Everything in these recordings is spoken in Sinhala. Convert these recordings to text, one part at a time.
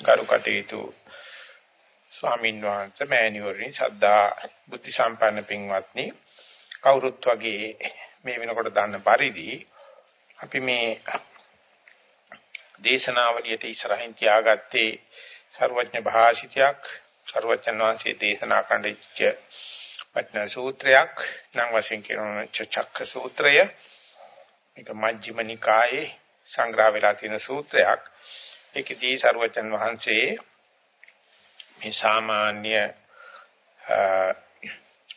කරු කටයුතු ස්වාමින් වහන්සේ මෑණියෝනි සද්දා බුද්ධ සම්පන්න පින්වත්නි කවුරුත් වගේ මේ වෙනකොට දන්න පරිදි අපි මේ දේශනාවලියට ඉස්සරහින් තියාගත්තේ ਸਰවඥ භාෂිතයක් ਸਰවඥ වහන්සේ දේශනා කණ්ඩිච්ච පට්න සූත්‍රයක් නම් වශයෙන් කියනවා චක්ක සූත්‍රය. මේක මජ්ක්‍ධිම නිකායේ සංග්‍රහ වෙලා තියෙන සූත්‍රයක්. ඒකදී ਸਰවඥ වහන්සේ මේ සාමාන්‍ය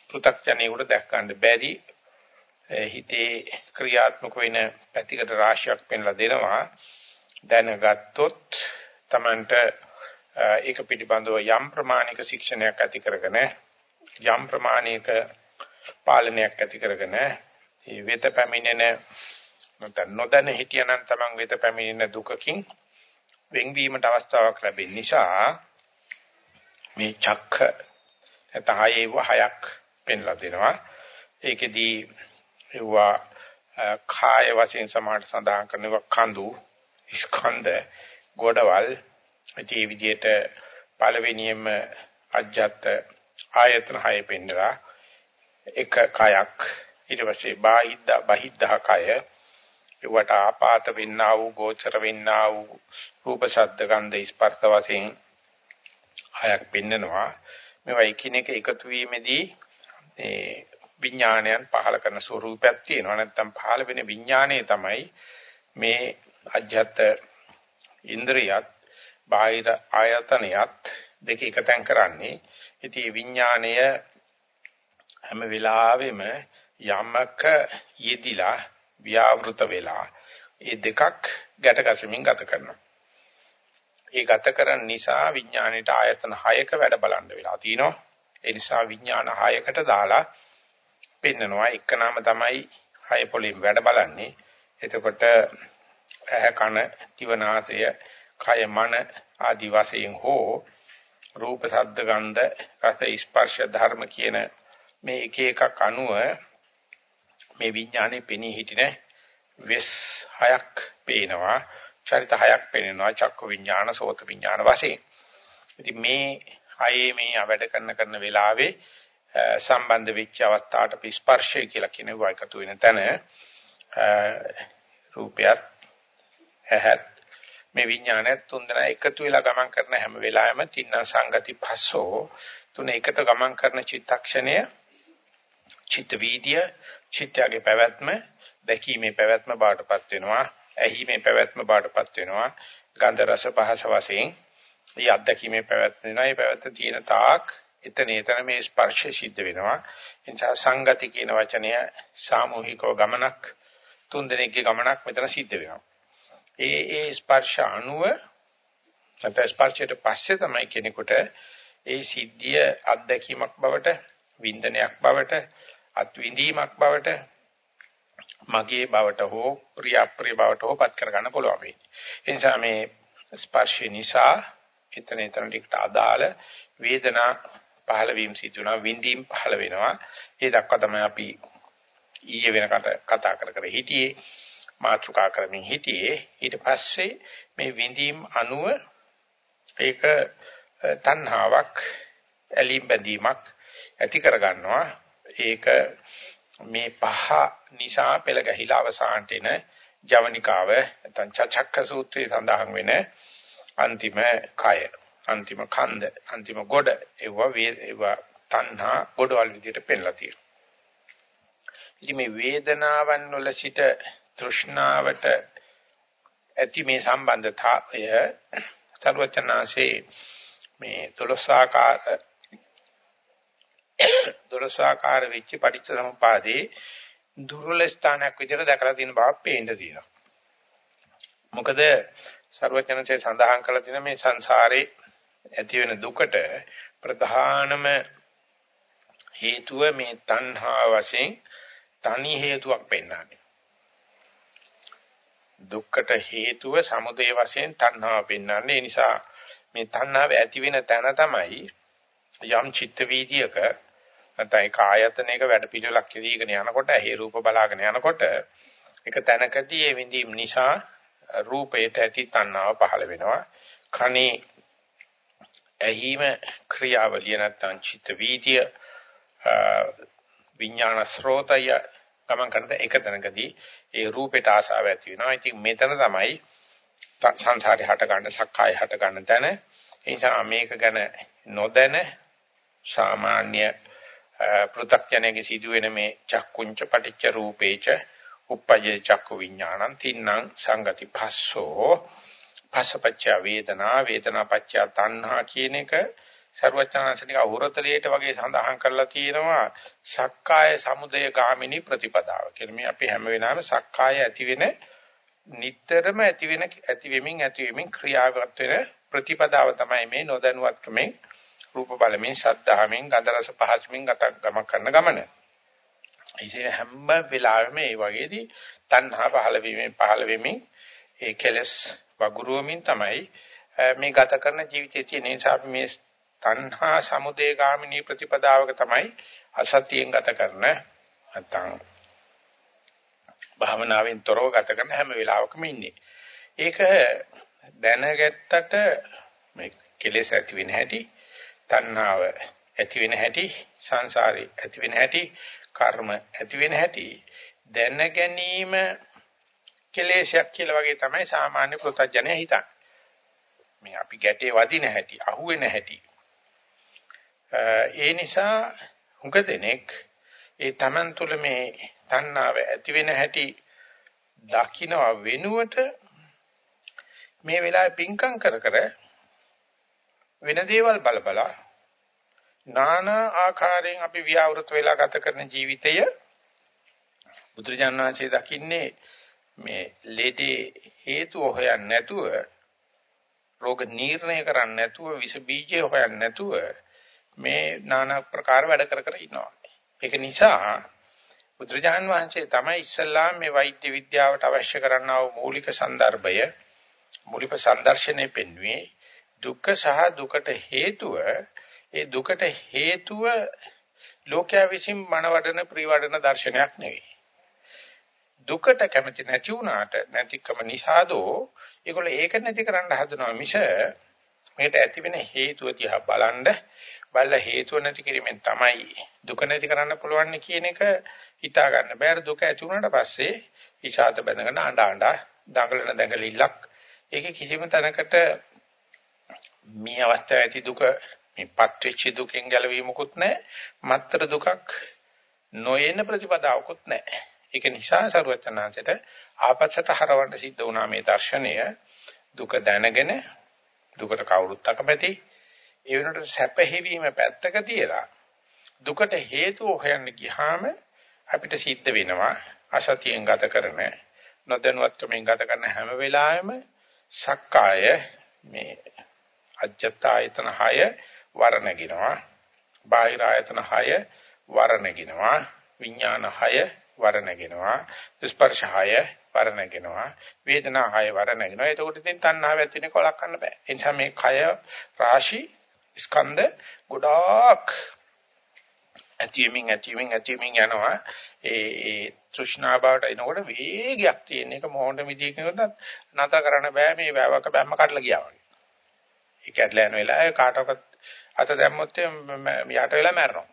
පෘථග්ජනයෙකුට දැක් ගන්න බැරි හිතේ ක්‍රියාත්මක වෙන පැතිකඩ රාශියක් පෙන්ලා දෙනවා. දැනගත්තොත් Tamanට ඒක පිළිබඳව යම් ප්‍රමාණික ශික්ෂණයක් ඇති කරගෙන යම් ප්‍රමාණික පාලනයක් ඇති කරගෙන මේ වෙත පැමිණෙන නැත්නම් නොදැන හිටියනම් Taman වෙත පැමිණෙන දුකකින් වෙන්වීමට අවස්ථාවක් ලැබෙන නිසා මේ චක්ක නැත්නම් හයේව හයක් පෙන්ලා දෙනවා. ඒකෙදී ඒවා කාය වශයෙන් සමාහට සඳහන් කරනවා කඳු ස්කන්ධ ගොඩවල්. ඉතින් මේ විදිහට පළවෙනියෙන්ම අජ්ජත් ආයතන හය පෙන්නලා එක කයක්. ඊට පස්සේ බාහිද්ද බහිද්දහ කය. ඒවට ආපාත වෙන්නා වූ ගෝචර වෙන්නා වූ රූප ශබ්ද ගන්ධ ස්පර්ශ වශයෙන් හයක් පෙන්නනවා. මේවා එකිනෙක එකතු වීමේදී මේ විඥානයන් පහල කරන ස්වરૂපයක් තියෙනවා. නැත්නම් පහල වෙන විඥානය තමයි මේ අජ්ජත් ඉන්ද්‍රියත් බාහිර ආයතනයත් දෙක එකතෙන් කරන්නේ. ඉතින් විඥාණය හැම වෙලාවෙම යමක යෙදිලා ව්‍යාවෘත වෙලා ඒ දෙකක් ගැට ගැසෙමින් ගත කරනවා. ඒ ගත කරන නිසා විඥාණයට ආයතන 6ක වැඩ බලන්න වෙලා තිනවා ඒ නිසා විඥාන 6කට දාලා පෙන්නනවා. එක නම තමයි 6 පොලින් වැඩ බලන්නේ. එතකොට ඇහ කන දිවනාසය කය මන ආදි වශයෙන් හෝ රූප ශබ්ද ගන්ධ රස ස්පර්ශ ධර්ම කියන මේ එක එකක් අනුව මේ විඥානේ පෙනී හිටින වෙස් හයක් පේනවා චරිත හයක් පේනවා චක්ක විඥාන සෝත විඥාන වශයෙන්. ඉතින් මේ හයේ මේ වැඩ කරන කරන වෙලාවේ සම්බන්ධ වෙච්ච අවස්ථාවට ස්පර්ශය කියලා කියනවා එකතු වෙන තැන රූපයත් ඇහත් මේ විඥානයත් තුන්දෙනා එකතු වෙලා ගමන් කරන හැම වෙලාවෙම තින්න සංගති පස්සෝ තුන එකට ගමන් කරන චිත්තක්ෂණය චිත්ත වීදිය චිත්තයේ පැවැත්ම දැකීමේ පැවැත්ම බාටපත් වෙනවා ඇහිීමේ පැවැත්ම බාටපත් වෙනවා ගන්ධ රස පහස වශයෙන්. මේ අත්දැකීමේ පැවැත්ම වෙනවා. මේ පැවැත්ම තියෙන තාක් එතන එතන මේ ස්පර්ශ සිද්ධ වෙනවා. ඒ නිසා සංගති කියන වචනය සාමූහිකව ගමනක් තුන් දෙනෙක්ගේ ගමනක් මෙතන සිද්ධ වෙනවා. ඒ ඒ ස්පර්ශ අණුව නැත්නම් ස්පර්ශයට පස්සේ තමයි කෙනෙකුට ඒ සිද්ධිය අත්දැකීමක් බවට වින්දනයක් බවට අත්විඳීමක් බවට මගේ බවට හෝ ප්‍රිය අප්‍රිය බවට හෝ පත් කරගන්න පුළුවන් වෙන්නේ. ඒ නිසා මේ ස්පර්ශය නිසා එතන එතන ටිකට අදාළ වේදනා පහළ වීම සිදු වෙනවා විඳීම් පහළ වෙනවා. ඒ දක්වා තමයි අපි ඊයේ වෙනකට කතා කර කර හිටියේ. මාතෘකා කරමින් හිටියේ ඊට පස්සේ මේ විඳීම් අනුව ඒක තණ්හාවක් ඇලීම් බැඳීමක් ඇති කර ගන්නවා ඒක මේ පහ නිසා පෙළ ගැහිලා අවසානට එන ජවනිකාව නැත්නම් චක්ක සූත්‍රයේ සඳහන් වෙන අන්තිම කය අන්තිම කන්ද අන්තිම ගොඩ ඒව ඒව තණ්හා ගොඩවල් විදිහට පෙන්ලා තියෙනවා. ඉතින් මේ වේදනාවන් වල සිට තෘෂ්ණාවට ඇති මේ සම්බන්ධතාවය සර්වචනාසේ මේ දොළොස්ආකාර දොළොස්ආකාර වෙච්ච පටිච්ච සමුපාදේ දුර්වල ස්ථානයක් විදිහට දැකලා තියෙන බව පේන්න තියෙනවා. මොකද සර්වචනසේ සඳහන් කළ තියෙන මේ සංසාරේ ඇති වෙන දුකට ප්‍රධානම හේතුව මේ තණ්හා වශයෙන් තනි හේතුවක් පෙන්වන්නේ. දුක්කට හේතුව සමුදය වශයෙන් තණ්හාව පෙන්වන්නේ. ඒ නිසා මේ තණ්හාව ඇති වෙන තැන තමයි යම් චිත්ත වීදියක නැත්නම් ඒක ආයතනයක වැඩ පිළිවෙලක් කිරීගෙන යනකොට හේ රූප බලාගෙන යනකොට ඒක තැනකදී ඒ විඳීම් නිසා රූපයට ඇති තණ්හාව පහළ වෙනවා. කනේ ඇහිම ක්‍රියාවලිය නැත්නම් චිත්ත වීතිය විඥාන ස්රෝතය ගමන් කරන එක තැනකදී ඒ රූපයට ආසාව ඇති වෙනවා. ඉතින් මෙතන තමයි සංසාරේ හට ගන්න සක්කාය හට ගන්න තැන. ඒ නිසා මේක ගැන නොදැන සාමාන්‍ය පෘථග්ජනයේ සිදුවෙන මේ චක්කුංච පටිච්ච රූපේච uppajje චක්කු විඥානං තින්නම් සංගති පස්සෝ පස්සපච්ච වේදනා වේදනාපච්ච තණ්හා කියන එක ਸਰවචනාංශනික අහුරතලයට වගේ සඳහන් කරලා තියෙනවා සක්කාය සමුදය ගාමිනී ප්‍රතිපදාව කියලා. මේ අපි හැම වෙලාවෙම සක්කාය ඇති වෙන නිටතරම ඇති වෙන ඇති වෙමින් ඇති වෙමින් ක්‍රියාවත් වෙන ප්‍රතිපදාව තමයි මේ නොදැනුවත්කමෙන් රූප බලමින් ශබ්දහමින් ගන්ධ රස පහසමින් ගත ගම කරන ගමන. ඉතින් හැම වෙලාවෙම මේ වගේදී තණ්හා පහළ වීමෙන් පහළ වෙමින් ඒ කෙලස් වගුරුවමින් තමයි මේ ගත කරන ජීවිතයේ තියෙන නිසා අපි මේ තණ්හා සමුදය ගාමිනී ප්‍රතිපදාවක තමයි අසතියෙන් ගත කරන නැත්නම් භාවනාවෙන් තොරව ගත කරන හැම වෙලාවකම ඉන්නේ. ඒක දැනගත්තට මේ කෙලෙස් ඇති වෙන හැටි, තණ්හාව ඇති වෙන හැටි, සංසාරේ ඇති වෙන හැටි, කර්ම ඇති වෙන හැටි දැන ගැනීම කෙලෙසයක් කියලා වගේ තමයි සාමාන්‍ය පුතඥය හිතන්නේ. මේ අපි ගැටේ වදින හැටි, අහුවෙන හැටි. ඒ නිසා හුඟ දෙනෙක් ඒ Taman තුල මේ තණ්හාව ඇති වෙන හැටි දකින්න වෙනුවට මේ වෙලාවේ පිංකම් කර කර වෙන දේවල් බලබලා নানা ආකාරයෙන් අපි ව්‍යවෘත වෙලා ගත කරන ජීවිතය බුදුරජාණන් වහන්සේ දකින්නේ මේ ලෙඩේ හේතුව හොයන්නේ නැතුව රෝග නිర్ణය කරන්නේ නැතුව විස බීජය හොයන්නේ නැතුව මේ নানা ප්‍රකාර වැඩ කර කර ඉනවා. ඒක නිසා බුදුරජාන් වහන්සේ තමයි ඉස්සල්ලා මේ වෛද්‍ය විද්‍යාවට අවශ්‍ය කරනා වූ මූලික સંદર્ભය මූලික સંදර්ශනේ පෙන්වුවේ දුක්ඛ සහ දුකට හේතුව ඒ දුකට හේතුව ලෝකයා විසින් මනවඩන ප්‍රිවඩන දර්ශනයක් නෙවෙයි. දුකට කැමති නැති වුණාට නැතිකම නිසාදෝ ඒගොල්ලෝ ඒක නැති කරන්න හදනවා මිස මේකට ඇති වෙන හේතුව දිහා බලන්න බලලා හේතුව නැති කිරීමෙන් තමයි දුක නැති කරන්න පුළුවන් කියන එක හිතා ගන්න බෑ. දුක ඇති වුණාට පස්සේ ඉෂාත බැඳගෙන අඬ අඬ දඟලන දඟලිල්ලක් ඒක කිසිම තැනකට මේ අවස්ථාවේ ඇති දුක මේපත් වෙච්ච දුකෙන් ගැලවීමකුත් නැහැ. මත්තර දුකක් නොයන ප්‍රතිපදාවකුත් නැහැ. ඒක නිසා සරුවචනාංශයට ආපස්සට හරවන්න සිද්ධ වුණා මේ දර්ශනය දුක දැනගෙන දුකට කවුරුත් අකමැති ඒ වෙනකොට සැප හිවීම පැත්තක තියලා දුකට හේතුව හොයන්න ගියාම අපිට සිද්ධ වෙනවා අසතියෙන් ගත කරන නොදැනුවත්කමින් ගත කරන හැම වෙලාවෙම සක්කාය මේ අජත්ත ආයතන 6 වරණගිනවා. බාහිර ආයතන 6 වරණගිනවා. විඥාන 6 වරණගිනවා. ස්පර්ශ 6 වරණගිනවා. වේදනා 6 වරණගිනවා. එතකොට ඉතින් තණ්හාව ඇති වෙනක වළක්වන්න බෑ. ඒ නිසා මේ කය රාශි ස්කන්ධ ගොඩාක් ඇතිවීමින් ඇතිවීමින් ඇතිවීමින් යනවා. ඒ ඒ තෘෂ්ණා බවට එනකොට වේගයක් තියෙන එක මොහොත මිදිකනොත් නතර කරන්න බෑ. මේ වැවක බැම්ම කඩලා ගියා වගේ. ඒක ඇදලා යන වෙලාවේ කාටවත් අත දැම්මොත් යට වෙලා මැරෙනවා.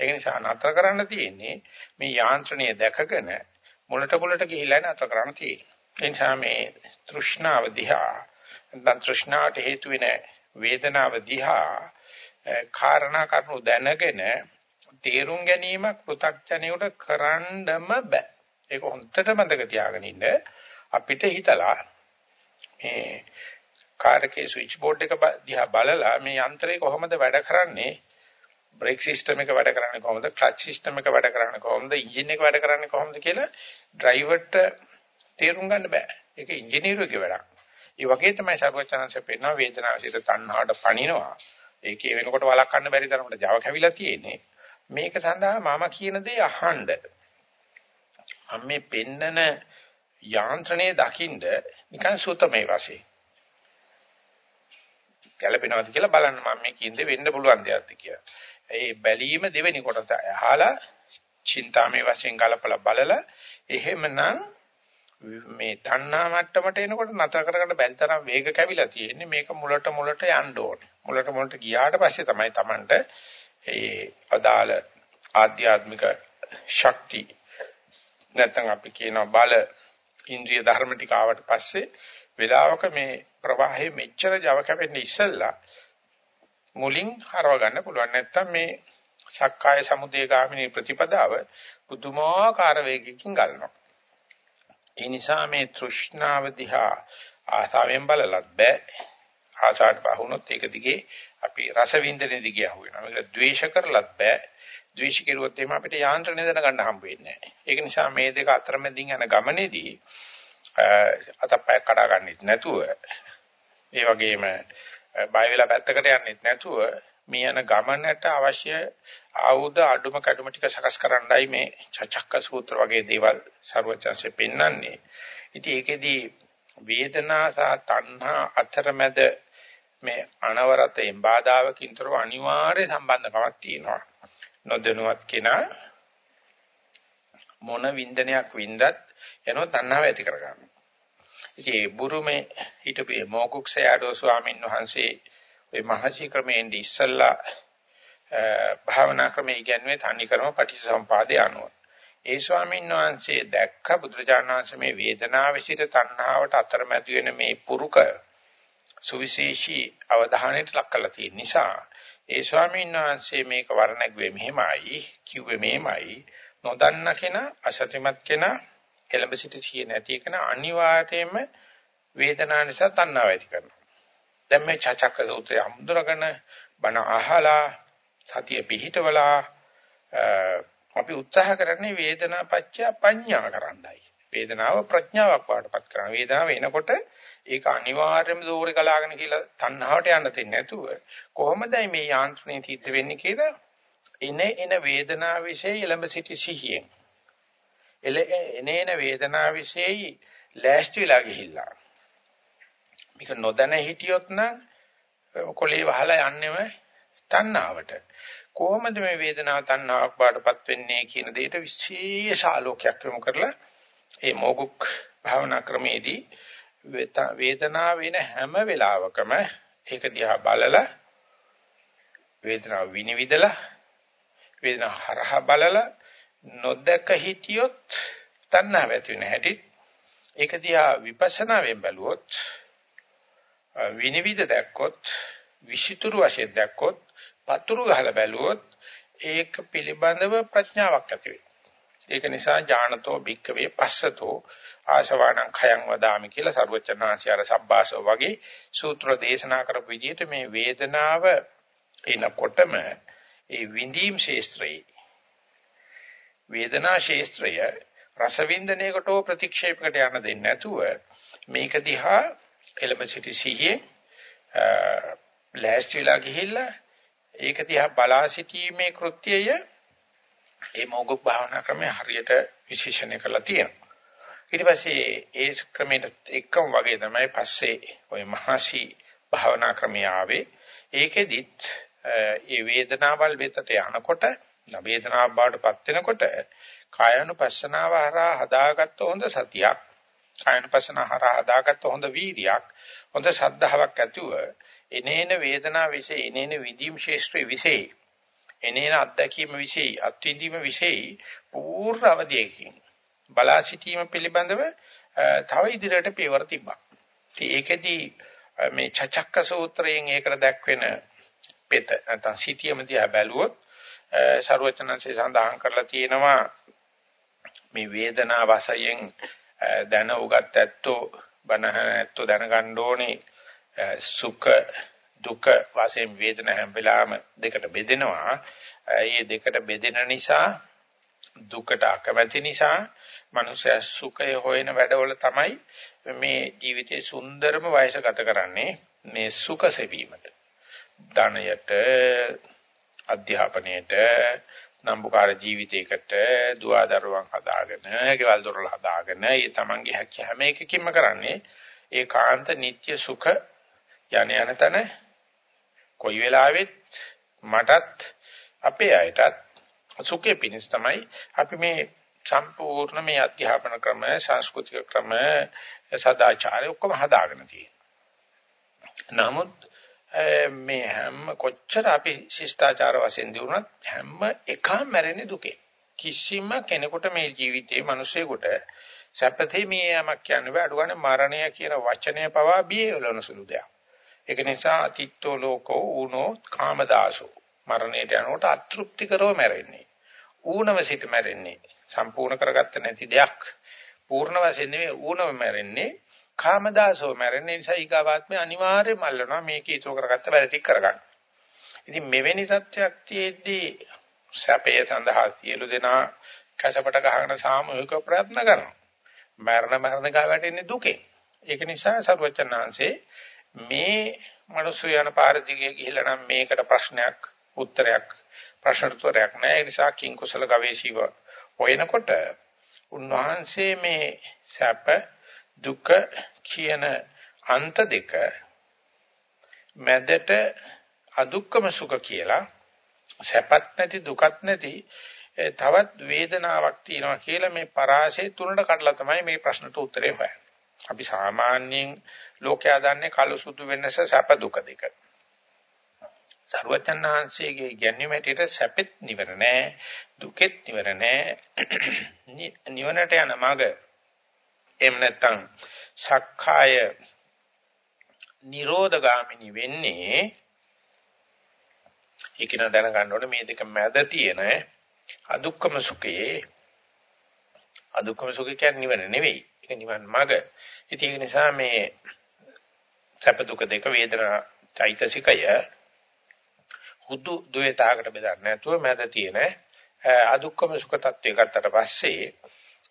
ඒක නිසා නතර කරන්න තියෙන්නේ මේ යාන්ත්‍රණය දැකගෙන මුලට මුලට ගිහිලා නතර කරන්න තියෙනවා. ඒ නිසා මේ තෘෂ්ණාව දිහා නැත්නම් තෘෂ්ණාවට හේතු වෙන වේදනාව දිහා කාරණා කරුණු දැනගෙන තේරුම් ගැනීමක් පෘථග්ජනයට කරන්නම බෑ. ඒක හොන්දට මතක තියාගෙන ඉන්න අපිට හිතලා මේ කාර්කේ ස්විච් බෝඩ් එක දිහා බලලා මේ යන්ත්‍රය කොහොමද වැඩ කරන්නේ බ්‍රේක් සිස්ටම් එක වැඩ කරන්නේ කොහොමද ක්ලච් සිස්ටම් එක වැඩ කරන්නේ කොහොමද එන්ජින් එක වැඩ කරන්නේ කොහොමද කියලා ඩ්‍රයිවර්ට තේරුම් ගන්න බෑ. ඒක ඉංජිනේරුවෙකුගේ වැඩක්. ඒ වගේ තමයි සර්වචනංශ පෙන්වන වේදනාව සිත තණ්හාවට පණිනවා. ඒකේ වෙනකොට වළක්වන්න බැරි තරමට Java කැවිලා තියෙන්නේ. මේක සඳහා මම කියන දේ අහන්න. මම මේ පෙන්නන යාන්ත්‍රණයේ දකින්ද නිකන් සූතමේ වශයෙන්. ගැළපෙනවද කියලා බලන්න මම මේ කියන්නේ වෙන්න පුළුවන් දෙයක්ද කියලා. ඒ බැලීම දෙවෙනි කොටස අහලා චින්තාමේ වශයෙන් ගලපලා බලලා එහෙමනම් මේ තණ්හා මට්ටමට එනකොට නතර කරගන්න බැරි තරම් වේග කැවිලා තියෙන්නේ මේක මුලට මුලට යන්න ඕනේ. මුලට මුලට ගියාට පස්සේ තමයි Tamanට ඒ අදාළ ආධ්‍යාත්මික ශක්ති නැත්නම් අපි කියන බල ඉන්ද්‍රිය ධර්ම ටික ආවට පස්සේ වෙලාවක මේ ප්‍රවාහයේ මෙච්චර Java කැපෙන්නේ ඉස්සෙල්ලා මුලින් හරව ගන්න පුළුවන් නැත්නම් මේ සක්කාය සමුදේ ගාමිනී ප්‍රතිපදාව පුදුමාකාර වේගයකින් ගලනවා. ඒ නිසා මේ තෘෂ්ණාව දිහා ආසාවෙන් බලලත් බෑ. ආසාවට බහුනොත් ඒක දිගේ අපි රස වින්දනේ දිගේ අහු වෙනවා. මේක ද්වේෂ කරලත් බෑ. ද්වේෂ කෙරුවොත් එimhe අපිට යාන්ත්‍රණය දැනගන්න හම්බ වෙන්නේ නැහැ. ඒක නිසා මේ දෙක අතරමැදින් යන ගමනේදී අතපය කඩා ගන්නෙත් නැතුව ඒ වගේම බය වෙලා පැත්තකට යන්නෙත් නැතුව මේ යන ගමනට අවශ්‍ය ආයුධ අඩුම කැඩුම ටික සකස් කරන්නයි මේ චචක්ක සූත්‍ර වගේ දේවල් ਸਰවචන්සේ පෙන්වන්නේ. ඉතින් ඒකෙදී වේදනා සහ තණ්හා අතරමැද මේ අනවරතෙන් බාධාවකින්තරව අනිවාර්ය සම්බන්ධකමක් තියෙනවා. නොදැනුවත් කෙනා මොන වින්දනයක් වින්දත් යනෝ තණ්හාව ඇති කරගන්නවා. ඉතින් බුරුමේ හිටපු මොකුක්සයාඩෝ ස්වාමීන් වහන්සේ ওই මහසි ක්‍රමයෙන් ඉස්සල්ලා භාවනා ක්‍රමයේ ඉගෙනුවේ තනි ක්‍රම පටිච්චසමුපාදේ අනුව. ඒ ස්වාමීන් වහන්සේ දැක්ක බුදුරජාණන් වහන්සේ මේ වේදනාව විසිට තණ්හාවට අතරමැද වෙන මේ පුරුක සුවිශේෂී අවධානයට ලක් කරලා තියෙන නිසා ඒ ස්වාමීන් වහන්සේ මේක වර්ණග්වේ මෙහෙමයි කිව්වේ මෙහෙමයි නොදන්න කෙනා අසත්‍යමත් කෙනා එළඹ සිට සිය නැති කෙනා අනිවාර්යයෙන්ම වේදනාව නිසා තණ්හාව ඇති කරනවා. දැන් මේ චචක්ක සූත්‍රය හඳුනගෙන බණ අහලා සතිය පිහිටවලා අපි උත්සාහ කරන්නේ වේදනා පත්‍ය පඤ්ඤා කරන්නයි. වේදනාව ප්‍රඥාවක් වඩපත් කරන. වේදනාව එනකොට ඒක අනිවාර්යයෙන්ම දෝරේ ගලාගෙන කියලා තණ්හාවට යන්න දෙන්නේ නැතුව කොහොමදයි මේ යාන්ත්‍රණය සිද්ධ වෙන්නේ කියලා එන එන වේදනාව વિશે එළඹ සිටි සිහියෙන් එනේන වේදනාව વિશે ලෑස්ති වෙලා ගිහිල්ලා මේක නොදැන හිටියොත් නම් කොලේ වහලා යන්නෙම තණ්හාවට. කොහොමද මේ වේදනාව තණ්හාවක් බාටපත් වෙන්නේ කියන දෙයට විශේෂ ආලෝකයක් යොමු කරලා ඒ මොගුක් භාවනා ක්‍රමේදී වේදනාව වෙන හැම වෙලාවකම ඒක දිහා බලලා වේදනාව විනිවිදලා වේදනාව හරහා බලලා නොදක හිටියොත් තණ්හාව ඇති වෙන හැටි ඒක දිහා විපස්සනාවෙන් බැලුවොත් විනිවිද දැක්කොත් විෂිතුරු වශයෙන් දැක්කොත් පතුරු ගහලා බැලුවොත් ඒක පිළිබඳව ප්‍රඥාවක් ඇති වෙනවා. ඒක නිසා ඥානතෝ භික්කවේ පස්සතෝ ආශවාණං khයං වදාමි කියලා සරුවචනාංශය අර සබ්බාසෝ වගේ සූත්‍ර දේශනා කරපු විදිහට මේ වේදනාව එනකොටම ඒ විඳීම් ශේස්ත්‍රයේ වේදනා ශේස්ත්‍රය රසවින්දනයකට ප්‍රතික්ෂේපකට යන්න දෙන්නේ නැතුව මේක දිහා එළඹ සිටි සිහියේ ලෑස්ති වෙලා ගිහිල්ලා ඒක දිහා බලා සිටීමේ කෘත්‍යය ඒ මොග්ග භාවනා ක්‍රමයේ හරියට විශේෂණය කරලා තියෙනවා. ඊට පස්සේ ඒ ක්‍රමයට එක්කම වගේ තමයි පස්සේ ওই මහසි භාවනා ක්‍රමය ආවේ. ඒකෙදිත් ඒ වේදනාවල් වෙතට යනකොට වේදනාව බාටපත් වෙනකොට කායනුපස්සනාව හරහා හදාගත්ත හොඳ සතියක් කායනුපස්සනාව හරහා හදාගත්ත හොඳ වීර්යයක් හොඳ ශද්ධාවක් ඇතුව එනේන වේදනා વિશે එනේන විදීම් ශේෂ්ත්‍රි વિશે එනේන අත්දැකීම વિશે අත්විඳීම વિશે පූර්ණ අවධියකින් බලා සිටීම පිළිබඳව තව ඉදිරියට පියවර තිබ්බා. ඉතින් ඒකෙදී මේ චචක්ක සූත්‍රයෙන් ඒකට දැක්වෙන පෙත නැත්නම් සිටියම දිහා බැලුවොත් ਸਰවචනන්සේ සඳහන් කරලා තියෙනවා මේ වේදනා වශයෙන් දැන උගත් ඇත්තෝ බණහන ඇත්තෝ දැනගන්න ඕනේ සුඛ දුක වශයෙන් වේදන හැම වෙලාවෙම දෙකට බෙදෙනවා. ඒ දෙකට බෙදෙන නිසා දුකට අකමැති නිසා මනුෂ්‍ය සුඛය හොයන වැඩවල තමයි මේ ජීවිතේ සුන්දරම වයස ගත කරන්නේ මේ සුඛ සෙවීමට. ධනයට අධ්‍යාපනයට නම්බුකාර ජීවිතයකට දුවදරුවන් හදාගෙන, ගෙවල් දොරල හදාගෙන, ඒ තමන්ගේ හැකිය හැම එකකින්ම කරන්නේ ඒකාන්ත නিত্য සුඛ යන යන තන කොයි වෙලාවෙත් මටත් අපේ අයටත් සුඛේ පිණිස තමයි අපි මේ සම්පූර්ණ මේ අධ්‍යාපන ක්‍රම, සංස්කෘතික ක්‍රම, සදාචාරය ඔක්කොම හදාගෙන තියෙනවා. නමුත් මේ හැම කොච්චර අපි ශිෂ්ටාචාර වශයෙන් දිනුනත් හැම එකම මැරෙන්නේ දුකේ. කිසිම කෙනෙකුට මේ ජීවිතේ මිනිසෙකුට සැපතේ මේ යමක් කියන්නේ බෑ. අඩු ගන්න මරණය කියන වචනය පවා බියවලන සුළු දෙයක්. ඒක නිසා අතිත්තෝ ලෝකෝ ඌනෝ කාමදාසෝ මරණයට යනකොට අතෘප්තිකරව මැරෙන්නේ. ඌනව සිට මැරෙන්නේ. සම්පූර්ණ කරගත්ත නැති දෙයක්. පූර්ණ වශයෙන් නෙවෙයි ඌනව මැරෙන්නේ. කාමදාසෝ මැරෙන්නේ නිසා ඊගාවාත්මේ අනිවාර්යයෙන්ම මල්ලනවා මේක ඊතෝ කරගත්ත වැඩ ටික කරගන්න. ඉතින් මෙවැනි සත්‍යයක් තියේදී සැපේ සඳහා සියලු දෙනා කසපට ගහගෙන සාමූහික ප්‍රයත්න කරනවා. මරණ මරණ ගා වැටෙන්නේ දුකේ. ඒක නිසා සරුවචනාංශේ මේ මිනිස්සු යන පාර දිගේ ගිහිල්ලා නම් මේකට ප්‍රශ්නයක් උත්තරයක් ප්‍රශ්න උත්තරයක් නැහැ. ඒ නිසා කිං කුසල ගවේෂීව හොයනකොට උන්වහන්සේ මේ සැප දුක කියන අන්ත දෙක මැදට අදුක්කම සුඛ කියලා සැපත් නැති දුකත් නැති තවත් වේදනාවක් තියෙනවා කියලා මේ පරාසය තුනට කඩලා තමයි මේ ප්‍රශ්නට උත්තරේ හොයන්නේ. අපි සාමාන්‍යයෙන් ලෝකයා දන්නේ කළු සුදු වෙනස සැප දුක දෙක. සර්වචන්නාංශයේ ගැන්වීම හැටියට සැපෙත් නිවර නෑ දුකෙත් නිවර නෑ නිවනට යන මඟ එහෙම නැත්නම් සක්කාය නිරෝධගාමිනී වෙන්නේ ඒක න දැනගන්න ඕනේ මේ දෙක මැද තියෙන අදුක්කම සුඛයේ අදුක්කම සුඛය කියන්නේ නිවන නෙවෙයි. ඒක නිවන් මඟ. ඉතින් ඒක නිසා මේ සැප දුක දෙක වේදනා චෛතසිකය හුදු ද්වේතාවකට බෙදන්න නැතුව මැද තියෙන අදුක්කම සුඛ තත්වය ගත්තට පස්සේ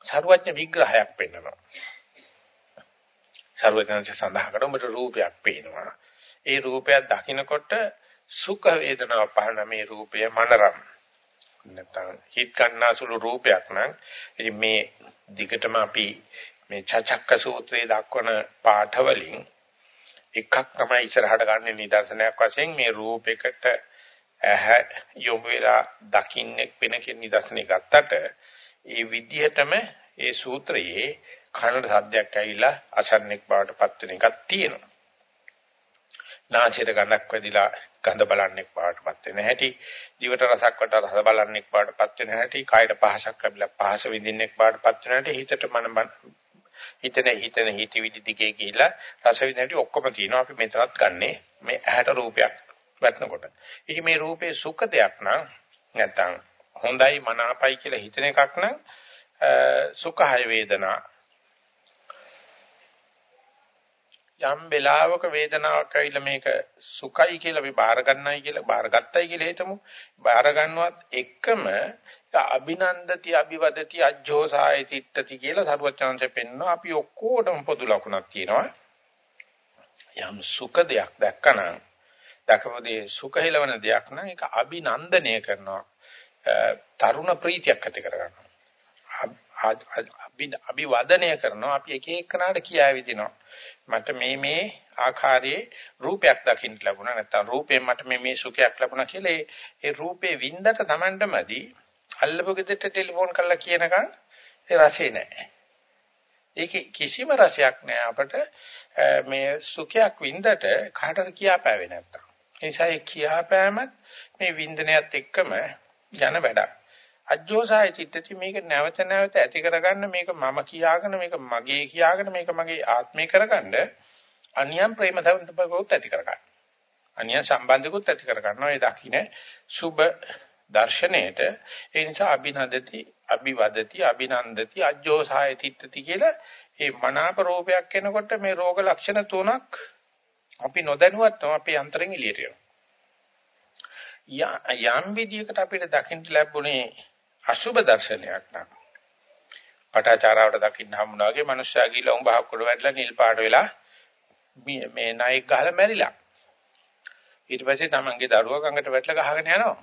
සර්වඥ විග්‍රහයක් පෙන්වනවා. සර්වඥාන්සේ සඳහන් කරන උඹට රූපයක් පේනවා. ඒ රූපයක් දකිනකොට සුඛ වේදනාව පහන මේ රූපය මනරම්. නැත්නම් හිත ගන්නාසුළු රූපයක් නම් ඉතින් මේ දිගටම අපි මේ චචක්ක සූත්‍රයේ දක්වන පාඨ වලින් එකක් තමයි ඉස්සරහට ගන්න නිදර්ශනයක් වශයෙන් මේ රූපයකට ඇහ යොමු වෙලා දකින්නේ වෙන කියන නිදර්ශනය ගත්තට ඒ විදිහටම ඒ සූත්‍රයේ කනට සද්දයක් ඇවිල්ලා අසන්නෙක් බවට පත් වෙන එකක් තියෙනවා. නාසයට ගඳක් වැදිලා ගඳ බලන්නෙක් බවට පත් වෙන හැටි, දිවට රසක් වට රස බලන්නෙක් බවට පත් වෙන හැටි, කායට පහසක් ලැබිලා පහස විඳින්නෙක් බවට පත් වෙන හැටි, හිතට මන හිතන හිතන හිතවිලි දිගේ ගිහිලා රස විඳින හැටි ඔක්කොම තියෙනවා. අපි මෙතනත් ගන්නෙ මේ ඇහැට රූපයක් වැටෙනකොට. ඉතින් මේ රූපේ සුඛ දෙයක් නම් නැත්තම් හොඳයි මනාපයි කියලා හිතන එකක් නම් සුඛය වේදනා. යම් වෙලාවක වේදනාවක් ඇවිල්ලා මේක සුඛයි කියලා අපි බාර ගන්නයි කියලා බාරගත්තයි කියලා හිතමු. බාර ගන්නවත් එක්කම අභිනන්දති අභිවදති අජ්ජෝසාය තිට්ඨති කියලා සරුවචනංශය පෙන්වනවා. අපි ඔක්කොටම පොදු ලකුණක් තියෙනවා. යම් සුඛ දෙයක් දැක්කනම් දකපොදී සුඛ හිලවන දෙයක් නම් ඒක අභිනන්දනය කරනවා. තරුණ ප්‍රීතියක් ඇති කරගන්නවා. අභිවදනය කරනවා. අපි එක එකනට කියා විදිනවා. මට මේ මේ ආකාරයේ රූපයක් දකින්න ලැබුණා. නැත්නම් රූපයෙන් මට මේ මේ සුඛයක් ලැබුණා කියලා ඒ රූපේ වින්දට Tamanටමදි අල්ලපු ගෙදරට ටෙලිෆෝන් කරලා කියනකම් ඒ රසේ නැහැ. ඒක කිසිම රසයක් නැහැ අපට. මේ සුඛයක් වින්දට කාටද කියාපෑවේ නැත්තම්. ඒ නිසා ඒ කියාපෑමත් මේ වින්දනයත් එක්කම යන වැඩක්. අජෝසාය චිත්තති මේක නැවත නැවත ඇති කරගන්න මේක මම කියාගෙන මේක මගේ කියාගෙන මේක මගේ ආත්මය කරගන්න අනියම් ප්‍රේම දවන්තපකෝත් ඇති කරගන්න. අනියම් සම්බන්ධකුත් ඇති කරගන්නවා ඒ දකින්න සුබ දර්ශනයේට ඒ නිසා අභිනදති අභිවදති අභිනන්දති අජෝසාය චිත්තති කියලා මේ මනාප රූපයක් එනකොට මේ රෝග ලක්ෂණ තුනක් අපි නොදැනුවත්වම අපේ අන්තරෙන් එළියට යනවා. යම් විදියකට අපිට දකින්න ලැබුණේ අසුබ දර්ශනයක් නම්. පටාචාරාවට දකින්න හම්බුනා වගේ මිනිස්සයා ගිහලා උඹ හක්කොඩ වැටලා නිල් පාට වෙලා මේ නයික් ගහලා මැරිලා. ඊට පස්සේ තමන්ගේ දරුවා ගඟට වැටලා ගහගෙන යනවා.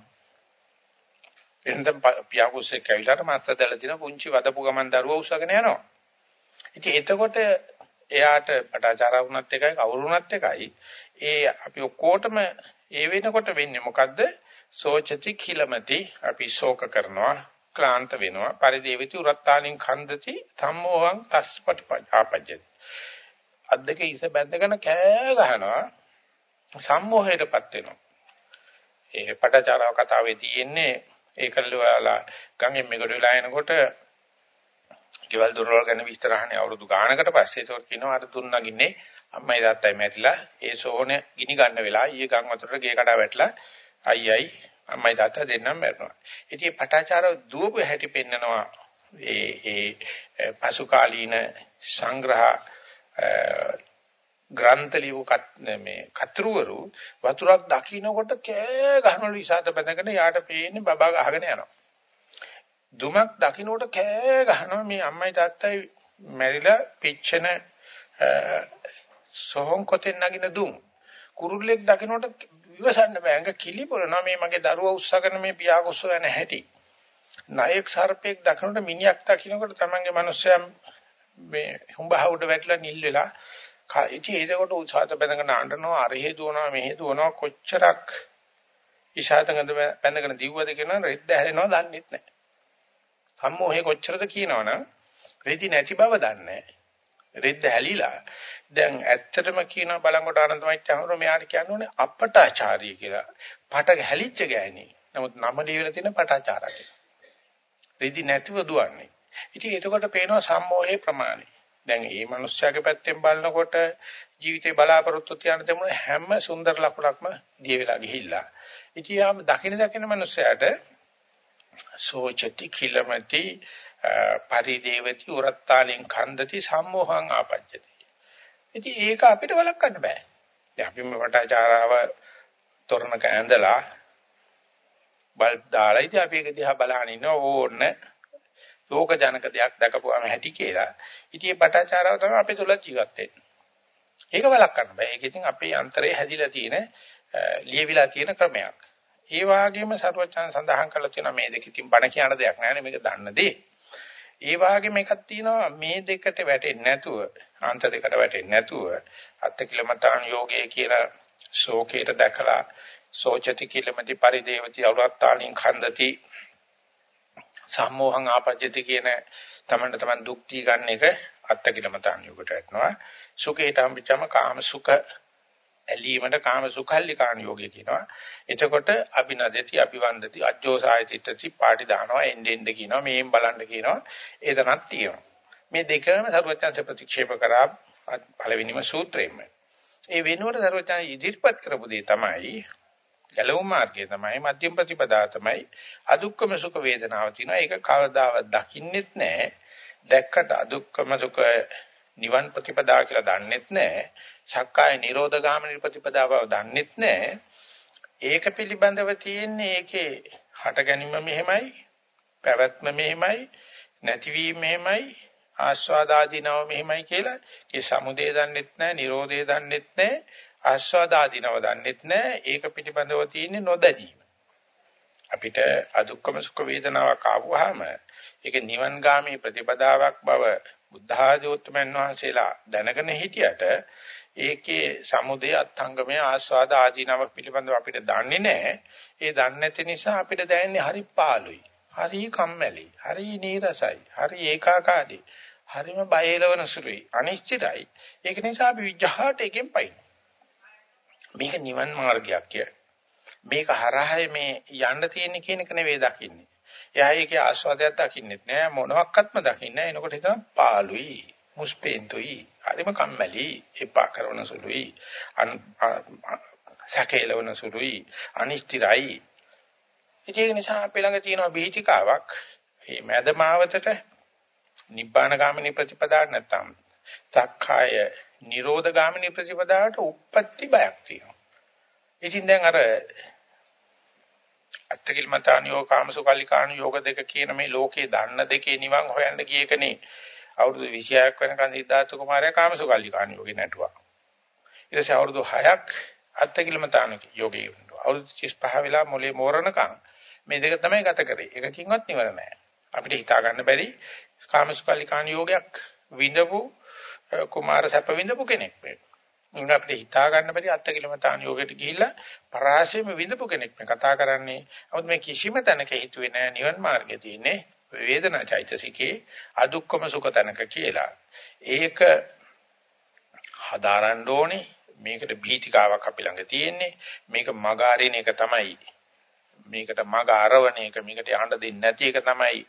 එතෙන් පියාකුස්සේ කැවිලාට මාස්තර දැල්ලා දින පුංචි වදපු ගමන් දරුවා උස්සගෙන යනවා. ඉතින් එතකොට එයාට පටාචාරා වුණත් එකයි කවුරු වුණත් එකයි ඒ අපි ඔක්කොටම ඒ වෙනකොට වෙන්නේ මොකද්ද? සෝචති කිලමති. අපි ශෝක කරනවා ක්ලාන්ත වෙනවා. පරිදේවිති උරත්තාලින් ඛන්දති සම්මෝහං තස්පටිපජ්ජාපජ්ජති අද්දක ඉස බැඳගෙන කෑ ගහනවා සම්මෝහයටපත් වෙනවා. ඒ පටචාරාව කතාවේ තියෙන්නේ ඒකල්ල ඔයාලා ගඟෙන් මෙගොඩ වෙලා එනකොට ගෙවල් දොරවල් ගැන විස්තර අහන්නේ අවුරුදු ගානකට පස්සේ ඒක කියනවා අර තුන් නගින්නේ අම්මයි තාත්තයි මැරිලා ඒ සෝනේ ගිනි ගන්න වෙලා ඊයේ ගම් වතුරට ගේ කඩා වැටලා අයියයි අම්මයි තාත්තා දෙන්නම මැරෙනවා. ඉතින් පටාචාර දුවපු හැටි පෙන්නනවා ඒ ඒ පසු කාලීන සංග්‍රහ ග්‍රන්ථ ලියුකත් මේ කතරුවරු වතුරක් දකින්නකොට කෑ ගහනවලු ඉසాత බඳගෙන යාට පේන්නේ බබා ගහගෙන යනවා. දුමක් දකින්නකොට කෑ ගහනවා මේ අම්මයි තාත්තයි මැරිලා පිච්චෙන සොහොන් කොටෙන් නගින දුම්? කුරුල්ලෙක් දකින්නට විවසන්න බෑ. අඟ කිලිපොරනවා මේ මගේ දරුවා උස්සගෙන මේ පියාගොස්ස යන හැටි. නායක සර්පෙක් දකින්නට මිනිහක් දකින්නකොට තමන්ගේ මිනිස්සයා මේ හුඹහවට වැටලා නිල් වෙලා ඉතින් ඒකට උසාත බැඳගෙන අඬනවා අරහෙ දුවනවා මෙහෙ දුවනවා කොච්චරක් ඉෂාතඟද බැඳගෙන දිව්වද කියන රෙද්ද හැරෙනවා දන්නෙත් නැහැ සම්මෝහේ කොච්චරද කියනවනම් රෙදි නැති බව දන්නේ රෙද්ද හැලිලා දැන් ඇත්තටම කියන බලංගොඩ ආනන්දමයිත් අහනො මෙයාට කියන්නේ අපටාචාරී කියලා. පට හැලිච්ච ගෑණි. නමුත් නම ලියවිලා තියෙන පටාචාරා කියලා. රීති නැතිව දුවන්නේ. ඉතින් එතකොට පේනවා සම්මෝහයේ ප්‍රමාණය. දැන් මේ මිනිස්යාගේ පැත්තෙන් බලනකොට ජීවිතේ බලාපොරොත්තු තියන දෙමුණ හැම සුන්දර ලකුණක්ම දිය වෙලා ගිහිල්ලා. ඉතින් යාම දකින දකින මිනිස්යාට සෝචති කිලමති පරිදේවති උරත්තාලින් ඛන්දති සම්මෝහං ආපජ්ජති ඉතින් ඒක අපිට වළක්වන්න බෑ. දැන් අපි මේ වටාචාරාව තොරණක ඇඳලා බල්බ් දාලා ඉතින් අපි ඒක දිහා බලහන් ඉන්නවා ඕන්න ලෝක ජනක දෙයක් දැකපුවාම හැටි කියලා. ඉතින් මේ වටාචාරාව තමයි අපි තුල ජීවත් වෙන්නේ. ඒක වළක්වන්න බෑ. ඒක ඉතින් අපේ අන්තරේ හැදිලා තියෙන ලියවිලා තියෙන ක්‍රමයක්. ඒ වගේම සර්වචන් සඳහන් කරලා තියෙන මේ දෙක ඉතින් බණ කියන දෙයක් නෑ නේ මේක දන්න දේ. ඒ වගේම එකක් තියෙනවා. මේ දෙකට වැටෙන්නේ නැතුව අන්ත දෙකට වැටෙන්නේ නැතුව අත්තිකිලමතාන් යෝගයේ කියන ශෝකයට දැකලා සෝචති කිලමති පරිදේවති අවරත්තාලින් khndati සම්මෝහං ආපජ්ජති කියන තමන්ට තමන් දුක් දී ගන්න එක අත්තිකිලමතාන් යෝගයට වැටෙනවා. සුඛේට හම්බෙච්චම කාම සුඛ ඇලීමට කාම සුඛල්ලිකාණ යෝගය කියනවා. එතකොට අභිනදති අභිවන්දති අජ්ජෝසායතිත්‍ති පාටි දානවා එන්න එන්න කියනවා මේන් බලන්න කියනවා. ඒ දනක් තියෙනවා. මේ දෙකම සරුවචන්සේ ප්‍රතික්ෂේප කරා පළවෙනිම සූත්‍රයෙන්ම. ඒ වෙනුවට සරුවචන් ඉදිරිපත් කරපු දේ තමයි ගැලවුම් මාර්ගය තමයි මධ්‍යම ප්‍රතිපදා තමයි අදුක්කම සුඛ වේදනාව තියෙනවා. ඒක කවදාවත් දකින්නෙත් නැහැ. දැක්කට අදුක්කම සුඛ නිවන් ප්‍රතිපදා කියලා දන්නෙත් නැහැ. සක්කාය නිරෝධ ගාමිනී ප්‍රතිපදාව දන්නෙත් නැහැ. ඒක පිළිබඳව තියෙන්නේ ඒකේ හට ගැනීම මෙහෙමයි, පැවැත්ම මෙහෙමයි, නැතිවීම මෙහෙමයි, ආස්වාදාදීනව මෙහෙමයි කියලා ඒ සමුදය දන්නෙත් නැහැ, නිරෝධය දන්නෙත් නැහැ, ආස්වාදාදීනව දන්නෙත් නැහැ. ඒක පිළිබඳව තියෙන්නේ නොදැනීම. අපිට අදුක්කම සුඛ වේදනාවක් ආවොහම ඒක නිවන්ගාමී ප්‍රතිපදාවක් බව බුද්ධ ආධෝත්තමයන් වහන්සේලා දැනගෙන හිටියට ඒකේ සමුදය අත්ංගමය ආස්වාද ආදීනව පිළිබඳව අපිට දන්නේ නැහැ. ඒ දන්නේ නැති නිසා අපිට දැනෙන්නේ හරි පාළුයි. හරි කම්මැලි. හරි නීරසයි. හරි ඒකාකාරී. හරිම බයලවන සුළුයි. අනිශ්චිතයි. ඒක නිසා අපි විජහාට එකෙන් පයින්. මේක නිවන් මාර්ගයක් කිය. මේක හරහා මේ යන්න තියෙන කියන එක නෙවෙයි දකින්නේ. එයා ඒකේ ආස්වාදයක් දකින්නෙත් නෑ මොනවත්ක්ත්ම දකින්නේ නෑ. එනකොට හිතන පාළුයි. මුස්පේන්තුයි. හරිම කම්මැලි. එපා කරන සුළුයි. සැකේලවන සුළුයි. අනිෂ්ටිරයි ඒක නිසා අපි ළඟ තියෙන බීතිකාවක් මේ මදමාවතට නිබ්බාන ගාමිනී ප්‍රතිපදාවක් නැත්තම් සක්කාය නිරෝධ ගාමිනී ප්‍රතිපදාවට උප්පත්ති බයක් තියෙනවා. ඉතින් දැන් අර අත්තකිලමතානියෝ කාමසුකල්ලිකාණ යෝග දෙක කියන මේ ලෝකේ දන්න දෙකේ නිවන් හොයන්න ගිය එකනේ. අවුරුදු 26ක් වෙනකන් සිද්ධාර්ථ කුමාරයා කාමසුකල්ලි කාණ යෝගේ නැටුවා. ඊට පස්සේ අවුරුදු 6ක් අත්තිකිලමතාන යෝගේ වුණා. අවුරුදු 35 වෙලා මොලේ මෝරණකම් මේ දෙක තමයි ගත කරේ. එකකින්වත් නිවර නැහැ. අපිට හිතා ගන්න බැරි කාමසුකල්ලි කාණ යෝගයක් විඳපු කුමාර සැප විඳපු කෙනෙක් මේ. උන් අපිට හිතා ගන්න බැරි අත්කිලමතාන යෝගයට ගිහිල්ලා පරාසයෙම විඳපු කෙනෙක් මේ කතා කරන්නේ. නමුත් මේ කිසිම තැනක හිතුවේ නෑ නිවන් මාර්ගය තියෙන්නේ වේදනා චෛතසිකේ අදුක්කම සුඛ තැනක කියලා. ඒක හදාරන්න ඕනේ. මේකට භීතිකාවක් අපි ළඟ තියෙන්නේ. මේක මග අරින එක තමයි මේකට මග අරවණ එක මේකට යහඳ දෙන්නේ නැති එක තමයි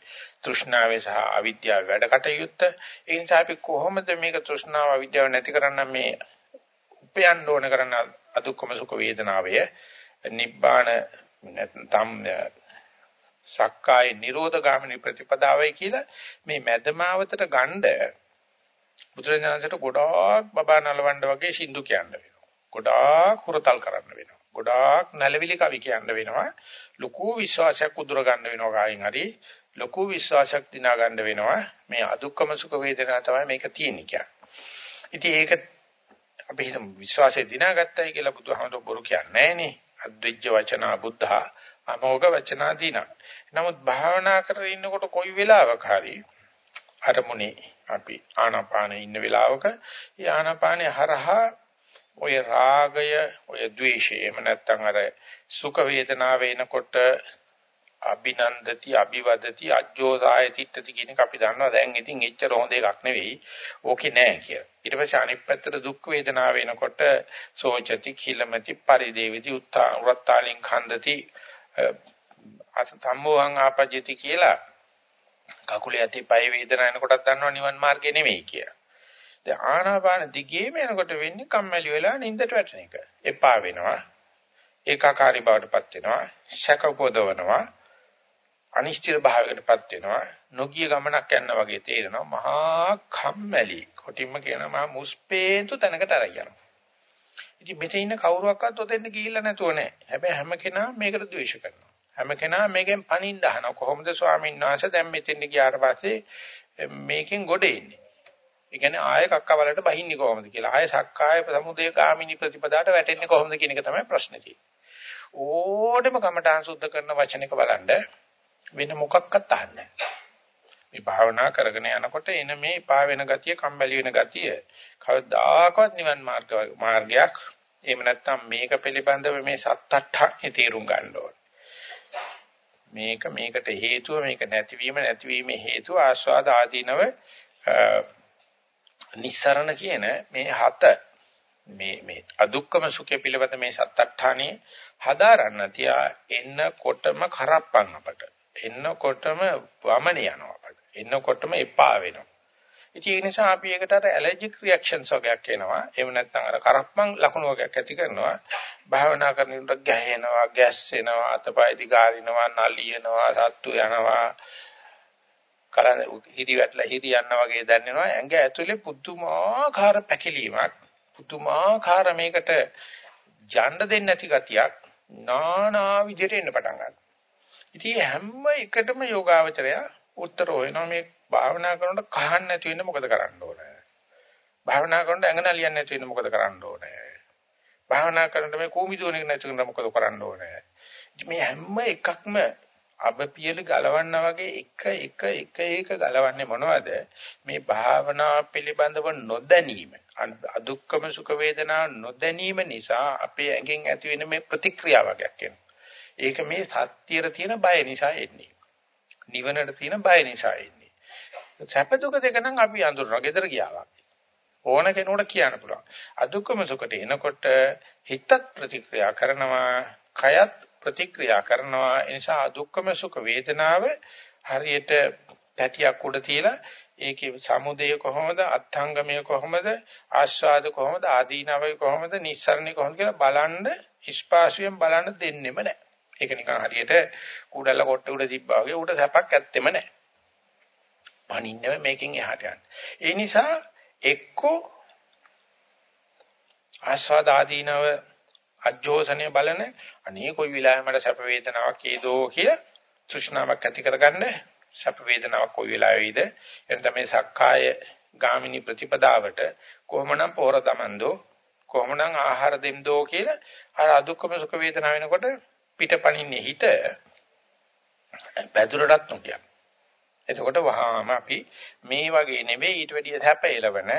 තෘෂ්ණාවේ සහ අවිද්‍යාව වැඩ කටයුත්ත. ඒ නිසා අපි කොහොමද මේක තෘෂ්ණාව අවිද්‍යාව නැති කරන්න මේ උපයන්න ඕන කරන අදුක්කම සුඛ වේදනාවය නිබ්බාන නැත්නම් සක්කාය නිරෝධ ගාමිනී ප්‍රතිපදාවයි කියලා මේ මැදමාවතට ගණ්ඩ බුදුරජාණන්සේට ගොඩාක් බබා නලවන්න වගේ සින්දු කියන්න වෙනවා. ගොඩාක් හුරතල් කරන්න වෙනවා. ගොඩාක් නැලවිලි කවි කියන්න වෙනවා. ලොකු විශ්වාසයක් උදුර ගන්න වෙනවා කායින් හරි. ලොකු විශ්වාසයක් දිනා ගන්න වෙනවා. මේ අදුක්කම සුඛ වේදනා තමයි මේක තියෙන්නේ කියන්නේ. ඉතින් ඒක අපි හිතමු විශ්වාසය දිනාගත්තයි කියලා බුදුහාමර බොරු කියන්නේ නැහනේ. අද්විජ්ජ වචනා බුද්ධා අමෝඝ වචනා දිනා. නමුත් භාවනා කරගෙන ඉන්නකොට කොයි වෙලාවක හරි අරමුණේ අපි ආනාපානෙ ඉන්න වෙලාවක ඒ ආනාපානේ හරහා ඔය රාගය ඔය ද්වේෂය එහෙම නැත්නම් අර සුඛ වේදනාව එනකොට අභිනන්දති අභිවදති අජ්ජෝසාය තිට්ඨති කියන එක අපි දන්නවා දැන් ඉතින් එච්චර හොඳ එකක් නෙවෙයි ඕකේ නෑ කියලා. ඊට පස්සේ අනිත් පැත්තට දුක් වේදනාව එනකොට සෝචති කිලමති පරිදේවිති උත්තා උරත්තාලින් ඛන්දති අසම්මෝහං ආපජ්ජති කියලා කකුලේ ඇති පය වේදනාව එනකොටත් දන්නවා නිවන් මාර්ගේ නෙවෙයි කියලා. දැන් ආනාපාන දිගේම යනකොට වෙන්නේ කම්මැලි වෙලා නිින්දට වැටෙන එක. එපා වෙනවා. ඒකාකාරී බවටපත් වෙනවා. ශක උපදවනවා. අනිශ්චිත භාවයකටපත් වෙනවා. නොගිය ගමනක් යනවා වගේ තේරෙනවා. මහා කම්මැලි. කොටින්ම කියනවා මහා මුස්පේන්තු තැනකට අරන් යනවා. ඉතින් මෙතන ඉන්න කවුරුවක්වත් ඔතෙන්ද ගිහිල්ලා නැතුව නෑ. හැබැයි හැම කෙනාම මේකට ද්වේෂ කරනවා. හැම කෙනාම මේකෙන් පණින්න අහනවා. කොහොමද ස්වාමීන් වහන්සේ දැන් මෙතෙන්ද ගියාට පස්සේ මේකෙන් ගොඩ එන්නේ? ඒ කියන්නේ ආය කක්ක වලට බහින්නේ කොහොමද කියලා. ආය සක්කාය සමුදය ගාමිනී ප්‍රතිපදාට වැටෙන්නේ කොහොමද කියන එක තමයි ප්‍රශ්නේ තියෙන්නේ. ඕඩම කමඨාන් සුද්ධ කරන වචනයක බලන්න වෙන මොකක්වත් අහන්නේ මේ භාවනා කරගෙන යනකොට එන මේ පා වෙන ගතිය, කම්මැලි වෙන ගතිය කවදාකවත් නිවන් මාර්ග මාර්ගයක්. එහෙම නැත්නම් මේක පිළිබඳව මේ සත්තට්ඨානේ තේරුම් ගන්න ඕනේ. මේක මේකට හේතුව මේක නැතිවීම නැතිවීම හේතුව ආස්වාද ආදීනව නිස්සරණ කියන මේ හත මේ මේ අදුක්කම සුඛය පිළිබඳ මේ සත්තට්ඨානිය හදාරන්න තියා එන්නකොටම කරප්පන් අපට. එන්නකොටම වමන යනවා. අපට එන්නකොටම එපා වෙනවා. ඉතින් ඒ නිසා අපි ඒකට අර ඇලර්ජික් රියැක්ෂන්ස් වගේක් එනවා. එහෙම නැත්නම් අර කරප්පන් ලකුණු වගේක් ඇති කරනවා. භාවනා කරනකොට ගැහෙනවා ගැස්සෙනවා අතපය දිගාරිනවා නලියනවා සත්තු යනවා. කලන හිරි වැටලා හිරි යනවා වගේ දැනෙනවා. ඇඟ ඇතුලේ පුදුමාකාර පැකිලීමක් පුදුමාකාර මේකට යන්න දෙන්නේ නැති ගතියක් නානා විදිහට එන්න පටන් ගන්නවා. ඉතින් හැම එකටම යෝගාවචරය උත්තර හොයනවා මේ භාවනා කරනකොට කහන්න නැති වෙන්න මොකද කරන්න ඕනේ? භාවනා කරනකොට ඇඟ නලියන්නේ නැති වෙන්න මොකද කරන්න ඕනේ? භාවනා කරනකොට මේ කූමි දුවන්නේ නැති වෙන්න මොකද කරන්න ඕනේ? මේ හැම එකක්ම අබපියල ගලවන්නා වගේ එක එක එක එක ගලවන්නේ මොනවද? මේ භාවනා පිළිබඳව නොදැනීම. අදුක්කම සුඛ වේදනා නොදැනීම නිසා අපේ ඇඟෙන් ඇති වෙන මේ ප්‍රතික්‍රියා වගේක් එනවා. ඒක මේ සත්‍යයට තියෙන බය නිසා එන්නේ. නිවනට තියෙන බය නිසා එන්නේ සැප දුක දෙක නම් අපි අඳුරනවා gedara ගියා ඕන කෙනෙකුට කියන්න පුළුවන්. අදුක්කම සුඛට එනකොට හිතත් ප්‍රතික්‍රියා කරනවා කයත් ප්‍රතික්‍රියා කරනවා. ඒ නිසා දුක්ඛම සුඛ වේදනාව හරියට පැටියක් උඩ තියලා ඒකේ සමුදය කොහොමද අත්ංගමය කොහොමද ආස්වාද කොහොමද ආදීනවය කොහොමද නිස්සරණි කොහොමද කියලා බලන්න ස්පාසුවෙන් බලන්න දෙන්නෙම නැහැ. ඒක නිකන් හරියට කුඩල්ල කොට උඩ තිබ්බා වගේ උඩ සැපක් ඇත්තෙම නැහැ. පණින්නව මේකෙන් එහාට යන්න. ඒ නිසා එක්කෝ ආස්වාද ආදීනව අජෝසනය බලන අනේ කොයි වෙලාවෙ මට සැප වේදනාවක් ඒදෝ කියලා තෘෂ්ණාවක් ඇති කරගන්න සැප වේදනාවක් කොයි වෙලාවෙයිද එතන මේ සක්කාය ගාමිනී ප්‍රතිපදාවට කොහොමනම් පොහොර තමන්දෝ කොහොමනම් ආහාර දෙම්දෝ කියලා අර අදුක්කම සුඛ වේදනාව වෙනකොට පිටපණින්නේ හිත පැදුරටත් නොකිය. එතකොට වහාම අපි මේ වගේ නෙවෙයි ඊට වැඩිය සැප එළවන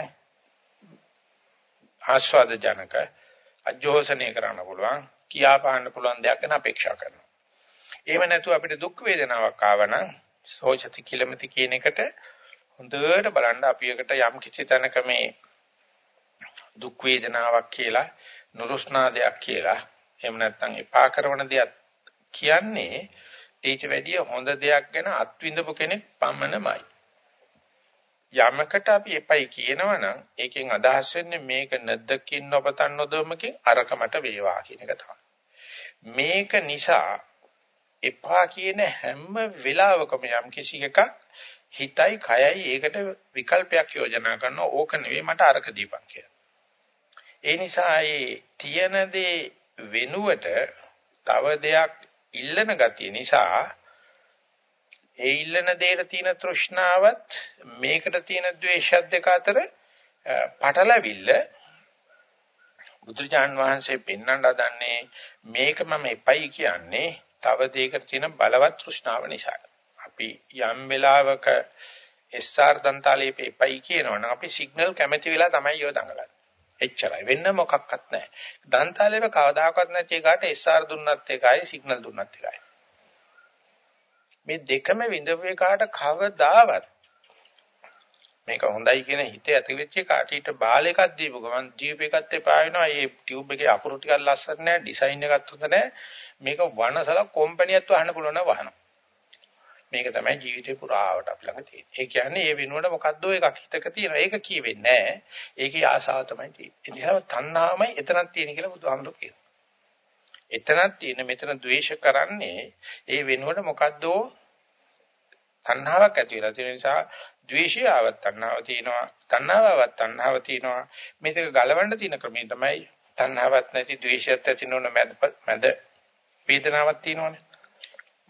ආස්වාද ජනක අජෝසනය කරන්න පුළුවන් කියා පාන්න පුළුවන් දෙයක් ගැන අපේක්ෂා කරනවා. එහෙම නැතුව අපිට දුක් වේදනාවක් ආවනම් සෝචති කිලමති කියන එකට හොඳට බලන්න අපි එකට යම් කිසි තැනක මේ දුක් වේදනාවක් කියලා නුරුස්නා දෙයක් කියලා එහෙම නැත්නම් එපා කරන දෙයක් කියන්නේ ඊට වැඩිය හොඳ දෙයක් ගැන අත්විඳපු කෙනෙක් පමණමයි. යමකට අපි එපයි කියනවනම් ඒකෙන් අදහස් වෙන්නේ මේක නැද්දකින් නොපතන් නොදොමකින් අරකමට වේවා කියන එක තමයි. මේක නිසා එපා කියන හැම වෙලාවකම යම් කිසි එකක් හිතයි කයයි ඒකට විකල්පයක් යෝජනා කරනවා ඕක නෙවෙයි මට අරක දීපන් කියලා. ඒ නිසා ඒ තියෙන දේ වෙනුවට තව දෙයක් ඉල්ලන ගතිය නිසා ඒ ඉල්ලන දෙයට තියෙන තෘෂ්ණාවත් මේකට තියෙන ද්වේෂයත් දෙක අතර පටලවිල්ල බුදුචාන් වහන්සේ පෙන්වන්න හදන්නේ මේක මම එපයි කියන්නේ තව දෙයකට තියෙන බලවත් තෘෂ්ණාව නිසා. අපි යම් වෙලාවක SR දන්තාලේ එපයි කියනවනම් අපි සිග්නල් කැමති වෙලා තමයි යෝ දඟලන්නේ. එච්චරයි වෙන්න මොකක්වත් නැහැ. දන්තාලේව කවදාකවත් නැති එකට SR දුන්නත් එකයි සිග්නල් දුන්නත් එකයි. මේ දෙකම විඳපු එකාට කවදාවත් මේක හොඳයි කියන හිත ඇති වෙච්ච කාට ඊට බාල එකක් දීපු ගමන් ජීප් එකත් එපා වෙනවා. මේ ටියුබ් එකේ අකුරු ටිකක් ලස්සන නැහැ, ඩිසයින් එකත් හොඳ නැහැ. මේක වනසල කම්පැනියක් වහන්න පුළුවන් නම් වහනවා. මේක තමයි ජීවිතේ පුරාවට අපි ළඟ තියෙන්නේ. ඒ කියන්නේ ඒ වෙනුවට මොකද්ද එකක් හිතක තියෙනවා. ඒක කියවෙන්නේ නැහැ. ඒකේ ආසාව තමයි තියෙන්නේ. ඒ නිසා තණ්හාමයි එතනක් තියෙන කියලා බුදුහාමුදුරු කියනවා. එතනක් තියෙන මෙතන ද්වේෂ කරන්නේ ඒ වෙනුවට මොකද්ද තණ්හාවක් ඇති වෙලා තියෙන නිසා ද්වේෂය ආවත් තණ්හාව තියෙනවා. තණ්හාව ආවත් තණ්හාව තියෙනවා. මේක ගලවන්න තියෙන ක්‍රමය තමයි තණ්හාවක් නැති ද්වේෂයත් ඇති නොවන මැද මැද වේදනාවක් තියෙනවනේ.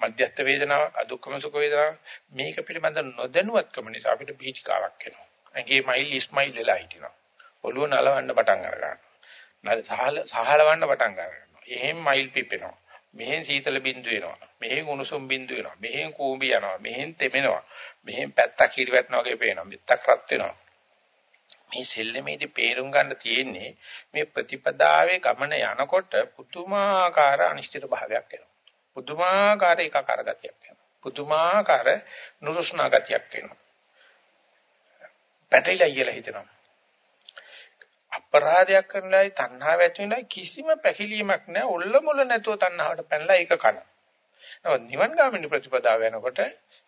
මධ්‍යස්ථ වේදනාවක් අදුක්කම සුඛ වේදනාවක් මේක පිළිබඳ නොදැනුවත්කම නිසා අපිට බීචිකාවක් එනවා. ඇඟේ මයිල් ඉස්මයිල් වෙලා හිටිනවා. ඔළුව නලවන්න පටන් අර ගන්නවා. සහල සහලවන්න පටන් ගන්නවා. එහෙම මයිල් පිපෙනවා. මෙහෙන් සීතල බින්දු වෙනවා. මෙහෙන් උණුසුම් බින්දු වෙනවා. මෙහෙන් කූඹි යනවා. මෙහෙන් තෙමෙනවා. මෙහෙන් පැත්තක් හිරිවැටෙනවා වගේ පේනවා. මෙත්තක් රත් වෙනවා. මේ සෙල්ලමේදී පේරුම් ගන්න තියෙන්නේ මේ ප්‍රතිපදාවේ ගමන යනකොට පුදුමාකාර අනිශ්චිත භාවයක් එනවා. පුදුමාකාර ඒකාකාර ගතියක් එනවා. පුදුමාකාර නුරුස්නා ගතියක් එනවා. පැටලිලා ඉයලා හිතෙනවා. අපරාධයක් කරනලායි තණ්හාව ඇති වෙනලායි කිසිම පැකිලීමක් නැහැ. ඔල්ල මොල නැතුව තණ්හාවට පැනලා ඒක කන. නමුත් නිවන් ගාමිනී ප්‍රතිපදාව යනකොට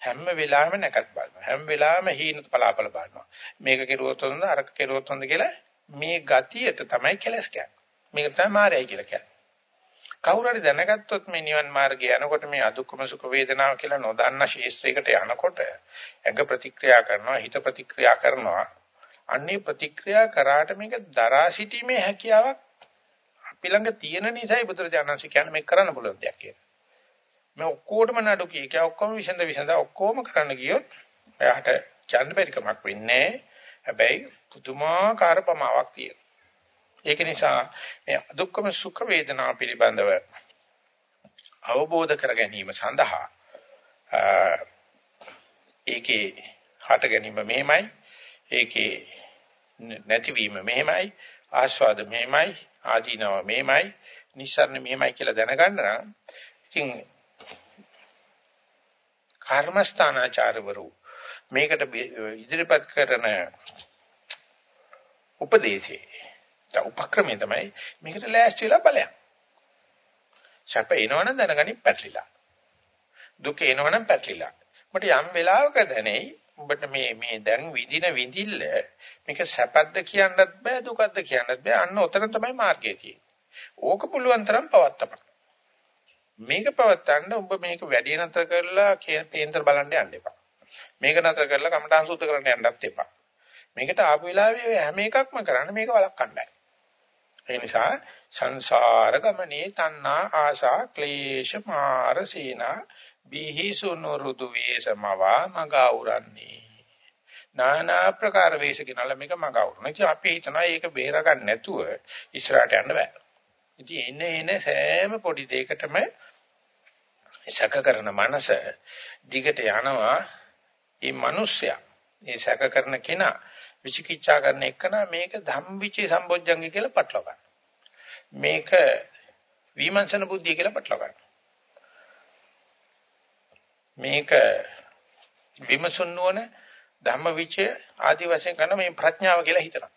හැම වෙලාවෙම නැකත් බලනවා. හැම වෙලාවෙම හීන පලාපල බලනවා. මේක කෙරුවොත් හොඳ අරක කෙරුවොත් හොඳ කියලා මේ ගතියට තමයි කෙලස් කියන්නේ. මේක තමයි මායයි කියලා කියන්නේ. කවුරු හරි දැනගත්තොත් මේ නිවන් මාර්ගය යනකොට මේ අදුක්කම සුඛ වේදනාව කියලා නොදන්න ශේෂ්ත්‍රයකට යනකොට ඇඟ ප්‍රතික්‍රියා කරනවා හිත ප්‍රතික්‍රියා කරනවා අන්නේ ප්‍රතික්‍රියා කරාට මේක දරා සිටීමේ හැකියාවක් අපි ළඟ තියෙන නිසායි බුදුරජාණන්සේ කියන්නේ මේක කරන්න පුළුවන් දෙයක් කියලා. මේ ඔක්කොටම නඩු කී කිය ඔක්කොම විසඳ විසඳ ඔක්කොම කරන්න ගියොත් එයාට චන්ද බැරිකමක් වෙන්නේ හැබැයි පුදුමාකාර ප්‍රමාවක් තියෙනවා. ඒක නිසා මේ දුක්ඛම සුඛ වේදනා පිළිබඳව අවබෝධ කර ගැනීම සඳහා ඒකේ හට ගැනීම මෙහෙමයි ඒකේ නැතිවීම මෙහෙමයි ආස්වාද මෙහෙමයි ආදීනව මෙහෙමයි නිස්සාරණ මෙහෙමයි කියලා දැනගන්න නම් ඉතින් කර්මස්ථානාචාරවරු මේකට ඉදිරිපත් කරන උපදේශේ උපක්‍රමය තමයි මේකට ලෑස්ති වෙලා බලයක්. සැප එනවනම් දැනගනි පැටලිලා. දුක එනවනම් පැටලිලා. මට යම් වෙලාවක දැනෙයි ඔබට මේ මේ දැන් විඳින විඳිල්ල මේක සැපද්ද කියන්නත් බෑ දුකද්ද කියන්නත් බෑ අන්න ඔතන තමයි මාර්ගය තියෙන්නේ. ඕක පුළුවන් තරම් පවත්තපන්. මේක පවත්තන්න ඔබ මේක වැඩි නතර කරලා කේන්දර බලන්න යන්න එපා. මේක නතර කරලා කමඨාන් සුද්ධ කරන්න යන්නත් එපා. මේකට ආපු වෙලාවේ හැම එකක්ම කරන්න මේක වළක්වන්නයි. ඒ නිසා සංසාර ගමනේ තණ්හා ආශා ක්ලේශ මාර සීනා බිහිසුනු රුදු වේසමවා මගවුරන්නේ নানা ප්‍රකාර වේශකිනල මේක මගවුරන. ඉතින් අපි හිතනවා මේක බේර ගන්න නැතුව ඉස්සරහට යන්න බෑ. ඉතින් එන්නේ එන්නේ සෑම පොඩි දෙයකටම සැක කරන මනස දිගට යනවා. මේ මිනිස්සයා මේ සැක කරන කෙනා විචිකිච්ඡා කරන එකන මේක ධම්විචේ සම්බොජ්ජංගය කියලා පටලවා ගන්න. මේක විමර්ශන බුද්ධිය කියලා පටලවා ගන්න. මේක විමසුන් නොවන ධම්මවිචය ආදි වශයෙන් කරන මේ ප්‍රඥාව කියලා හිතනවා.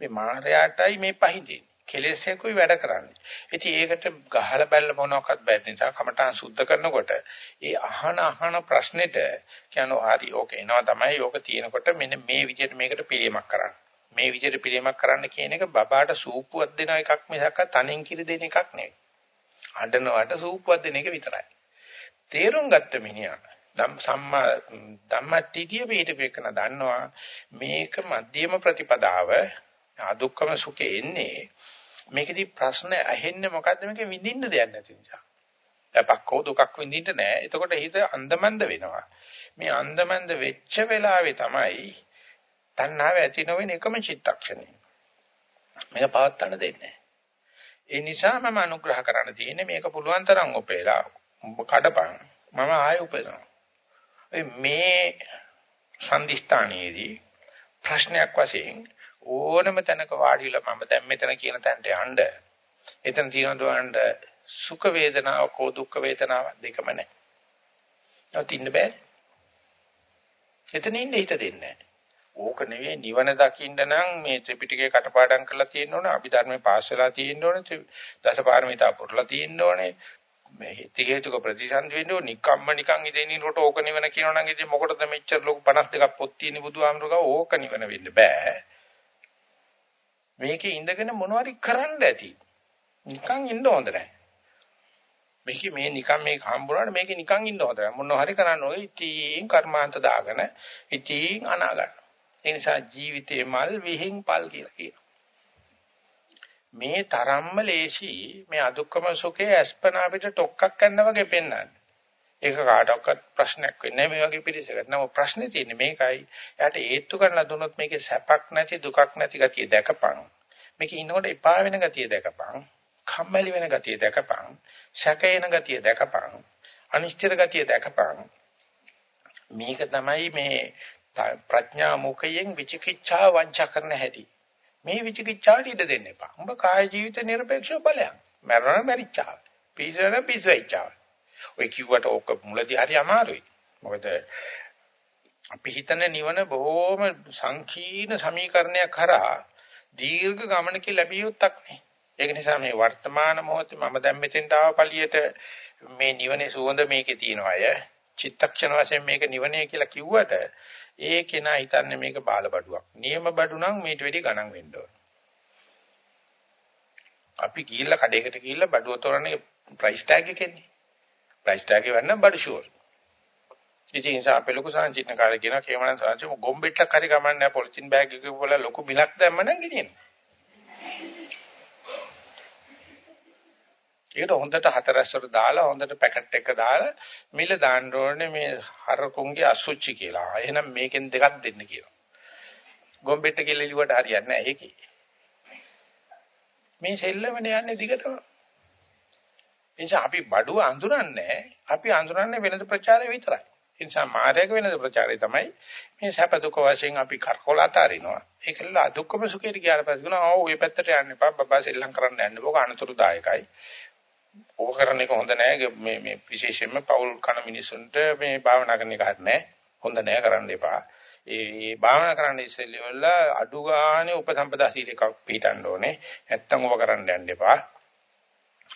මේ මායයටයි මේ පහින්දේ. කෙලෙස් එකකුයි වැඩ කරන්නේ. ඉතින් ඒකට ගහලා බැලලා මොනවාක්වත් බැරි නිසා කමඨාන් සුද්ධ කරනකොට ඒ අහන අහන ප්‍රශ්නෙට කියනවා හරි ඕකේ එනවා තමයි ඕක තියෙනකොට මෙන්න මේ විදිහට මේකට පිළියමක් කරන්න. මේ විදිහට පිළියමක් කරන්න කියන එක බබාට සූපුවක් දෙන එකක් මිසක් තනින් කිරි දෙන එකක් නෙවෙයි. අඬනවට සූපුවක් දෙන එක විතරයි. තේරුම් ගත්ත මිනිහා ධම් සම්මා ධම්මටිතිය පිටපේකන දන්නවා මේක මධ්‍යම ප්‍රතිපදාව අදුක්කම සුඛේ එන්නේ මේකෙදි ප්‍රශ්න ඇහෙන්නේ මොකද්ද මේක විඳින්න දෙයක් නැති නිසා. අපක්කෝ දුකක් විඳින්න නෑ. එතකොට හිත අන්දමන්ද වෙනවා. මේ අන්දමන්ද වෙච්ච වෙලාවේ තමයි තණ්හාව ඇති නොවෙන එකම චිත්තක්ෂණය. මේක පවත්තන්න දෙන්නේ ඒ නිසා මම අනුග්‍රහ කරන්න තියෙන්නේ මේක පුළුවන් තරම් ඔපේලා කඩපන් මම ආයෙ උපදිනවා. මේ සම්දිස්ථානයේදී ප්‍රශ්නයක් වශයෙන් ඕනම තැනක වාඩිලා මම දැන් මෙතන කියන තැනට යන්න. එතන තියෙනවද සුඛ වේදනාව කෝ දුක්ඛ වේදනාව දෙකම නැහැ. නවතින්න බෑ. එතන ඉන්න හිත දෙන්නේ නැහැ. ඕක නෙවෙයි නිවන දකින්න නම් මේ ත්‍රිපිටකේ කටපාඩම් කරලා තියෙන්න ඕනේ, අභිධර්මයේ පාස් වෙලා තියෙන්න ඕනේ, දසපාරමිතා පුරලා තියෙන්න ඕනේ. මේ හිත හේතුක ප්‍රතිසන්දි වෙන්න ඕනේ. නිකම්ම නිකන් ඉඳිනකොට ඕක නිවන කියනවනම් ඉතින් මොකටද මෙච්චර ලොකු 52ක් පොත් තියෙන බුදුහාමුදුරුවෝ ඕක නිවන වෙන්න බෑ. මේකේ ඉඳගෙන මොනවාරි කරන්න ඇති. නිකන් ඉන්න හොඳ නැහැ. මේක මේ නිකන් මේක හම්බුනාට මේක නිකන් ඉන්න හොඳ නැහැ. මොනවා හරි කරන්න ඕනේ. ඉතින් කර්මාන්ත දාගෙන ඉතින් අනා ගන්න. ඒ නිසා ජීවිතේ මල් විහිං පල් කියලා කියනවා. මේ තරම්ම ලේසි මේ අදුක්කම සුඛයේ අස්පනා අපිට ටොක්ක්ක් ගන්න වගේ පෙන්වන්නේ. ඒක කාටවත් ප්‍රශ්නයක් වෙන්නේ නැහැ මේ වගේ පිළිසකට. නමුත් ප්‍රශ්නේ තියෙන්නේ මේකයි. එයාට ඒත්තු කරලා දුන්නොත් මේකේ සැපක් නැති දුකක් නැති ගතිය දැකපන්. මේකේ ඉන්නකොට එපා වෙන ගතිය දැකපන්. කම්මැලි වෙන ගතිය දැකපන්. සැකේන ගතිය දැකපන්. අනිශ්චිත ගතිය දැකපන්. මේක තමයි මේ ප්‍රඥා මුඛයෙන් විචිකිච්ඡා වංචා කරන හැටි. මේ විචිකිච්ඡාට ඉඩ දෙන්න එපා. උඹ කාය ජීවිත නිර්පේක්ෂව බලයක්. මරණ මරිච්චා. පිසරණ පිසෙච්චා. ඔය කිව්වට ඕක මුලදී හරි අමාරුයි. මොකද අපි හිතන නිවන බොහොම සංකීර්ණ සමීකරණයක් කරා දීර්ඝ ගමනක ලැබිය යුත්තක් නේ. ඒක නිසා මේ වර්තමාන මොහොතේ මම දැන් මෙතෙන්ට ආව පළියට මේ නිවනේ සුවඳ මේකේ තියෙනවා අය. චිත්තක්ෂණ වශයෙන් මේක නිවනේ කියලා කිව්වට ඒ කෙනා හිතන්නේ මේක බාලබඩුවක්. නියම බඩු නම් මේට වැඩි ගණන් වෙන්න ඕන. අපි ගිහිල්ලා කඩේකට ගිහිල්ලා බඩුව තොරන්නේ ප්‍රයිස් ටැග් එකෙන්නේ. ප්‍රයිස් ටැග් එක වෙන්න බඩු ෂුවර්. ඉතින් ඒ නිසා අපේ ලොකු සංචිත්න කාර්ය කියන කේමනන් සංචි ගොම්බෙට්ටක් හරි ගමන්නේ පොලිතින් බෑග් එකක වල ලොකු බිලක් දැම්ම නම් ගෙනියන. ඒකට හොඳට හතරස්වර දාලා හොඳට පැකට් එක දාලා මිල දාන්න ඕනේ මේ හරකුන්ගේ අසුචි කියලා. එහෙනම් මේකෙන් දෙකක් දෙන්න කියලා. ගොම්බෙට්ට කියලා ඉලුවට හරියන්නේ නැහැ ඒකේ. මේ සෙල්ලමනේ යන්නේ දිගටම. එනිසා අපි බඩුව අඳුරන්නේ අපි අඳුරන්නේ වෙනද ප්‍රචාරය විතරයි. ඒ නිසා මායයක වෙනද ප්‍රචාරය තමයි මේ සැප දුක වශයෙන් අපි කරකවල අතාරිනවා. ඒකල දුක්ඛම සුඛයට ගියාට පස්සේ කියනවා ආ ඔය පැත්තට යන්න එපා බබා සෙල්ලම් කරන්න යන්න ඕක අනතුරුදායකයි. ඕක කරන එක හොඳ නෑ මේ මේ විශේෂයෙන්ම පෞල් කන මිනිසුන්ට මේ භාවනා කරන එක හරිය නෑ. හොඳ නෑ කරන්න එපා. ඒ භාවනා කරන්න ඉස්සෙල්ලා වල අඩු ගානේ උපසම්පදා සීලයක් පිළිටන්න ඕනේ. නැත්තම් ඕක කරන්න යන්න එපා.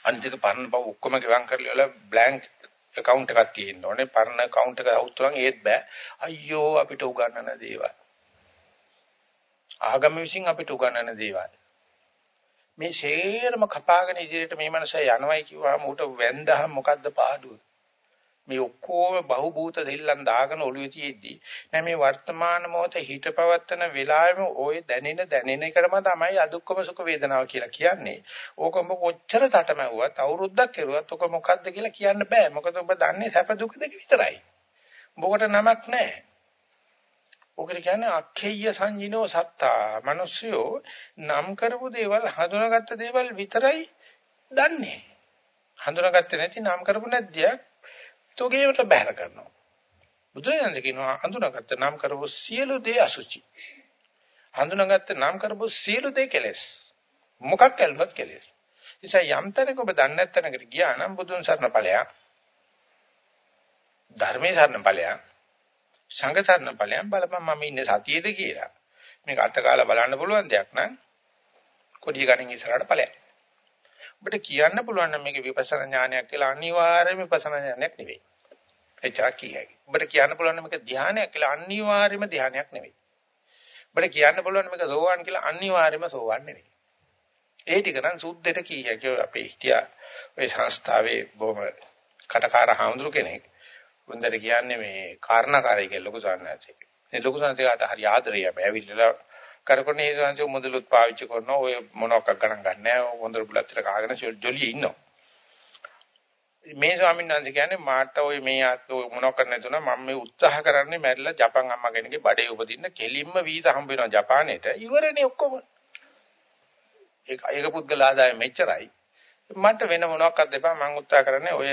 අන්තික පරණ බව ඔක්කොම ගෙවම් කරලා වල බ්ලැන්ක් account එකක් තියෙන්න ඕනේ. පරණ account එක අවුත්තුන් ඒත් බෑ. අයියෝ අපිට උගන්නන දේවල්. ආගම විසින් අපිට උගන්නන දේවල්. මේ ෂේරම කපාගෙන ඉදිරියට මේ මනස යනවයි කිව්වම උට වැන්දහම මොකද්ද පාඩුව? මේ ඔක්කොම බහූබූත දෙල්ලන් දාගෙන ඔළුවේ තියෙද්දි නෑ මේ වර්තමාන මොහොතේ හිත පවත්තන වෙලාවෙම ওই දැනෙන දැනෙන එකම තමයි අදුක්කම සුඛ වේදනාව කියලා කියන්නේ. ඕක ඔබ කොච්චර තටමැව්වත් අවුරුද්දක් කෙරුවත් ඔක මොකද්ද කියලා කියන්න බෑ. මොකද ඔබ දන්නේ සැප දුක දෙක විතරයි. ඔබකට නමක් නෑ. ඔකට කියන්නේ අක්ඛේය සංජිනෝ සත්තා. මිනිස්සුયો නම් කරපු දේවල් හඳුනාගත්ත දේවල් විතරයි දන්නේ. හඳුනාගත්තේ නැති නම් කරපු නැද්දයක් තෝගේවට බැහැර කරනවා. බුදුරජාණන් කියනවා අඳුනගත්ත නම් කරපු සියලු දේ අසුචි. හඳුනාගත්ත නම් කරපු සියලු දේ කෙලෙස්. මොකක් කළවත් කෙලෙස්. නිසා යම් තැනක ඔබ දන්නේ නැත්නම්කට ගියා නම් බුදුන් සරණ ඵලයක්. ධර්මයේ සරණ ඵලයක්. සංඝ සරණ ඵලයක් බලපන් මම ඉන්නේ සතියේද කියලා. මේක අතකාලා බලන්න පුළුවන් දෙයක් නම් කොඩිය ගණන් ඉස්සරහට ඵලයක්. ඔබට කියන්න පුළුවන් නම් මේක විපස්සනා ඥානයක් කියලා අනිවාර්යයෙන්ම විපස්සනා ඥානයක් නෙවෙයි. එච්චර කියයි. ඔබට කියන්න පුළුවන් නම් මේක ධානයක් කියලා අනිවාර්යයෙන්ම ධානයක් නෙවෙයි. ඔබට කියන්න පුළුවන් මේක සෝවාන් කියලා අනිවාර්යයෙන්ම සෝවාන් නෙවෙයි. ඒ ටික නම් සුද්ධෙට කීයක අපේ හිටියා ඔය සංස්ථාවේ බොහොම කටකාර හාමුදුරු කෙනෙක්. උන්දර කියන්නේ මේ කාරණාකාරී කියලා ලොකු සාන්නාචේ. මේ ලොකු සාන්නාචේට හරි ආදරෙයි අපි ඇවිල්ලා කරකොනේ ඒ සංසය මුදලුත් පාවිච්චි කරනවා. ඔය මොනවක් ගණන් ගන්න නැහැ. හොඳට බුලත්තර කාගෙන ජොලිය ඉන්නවා. මේ ස්වාමීන් වහන්සේ කියන්නේ මාට ඔය මේ ආත්ම මොනවක් කරන්න නැතුණ. මම මේ උත්සාහ කරන්නේ මැරිලා ජපන් අම්මා කෙනෙක්ගේ බඩේ උපදින්න. කෙලින්ම වීසා හම්බ වෙනවා ජපානයේට ඉවරනේ ඔක්කොම. ඒක ඒක පුද්ගල ආදායම මෙච්චරයි මට වෙන මොනවක්වත් දෙපා. මම උත්සාහ කරන්නේ ඔය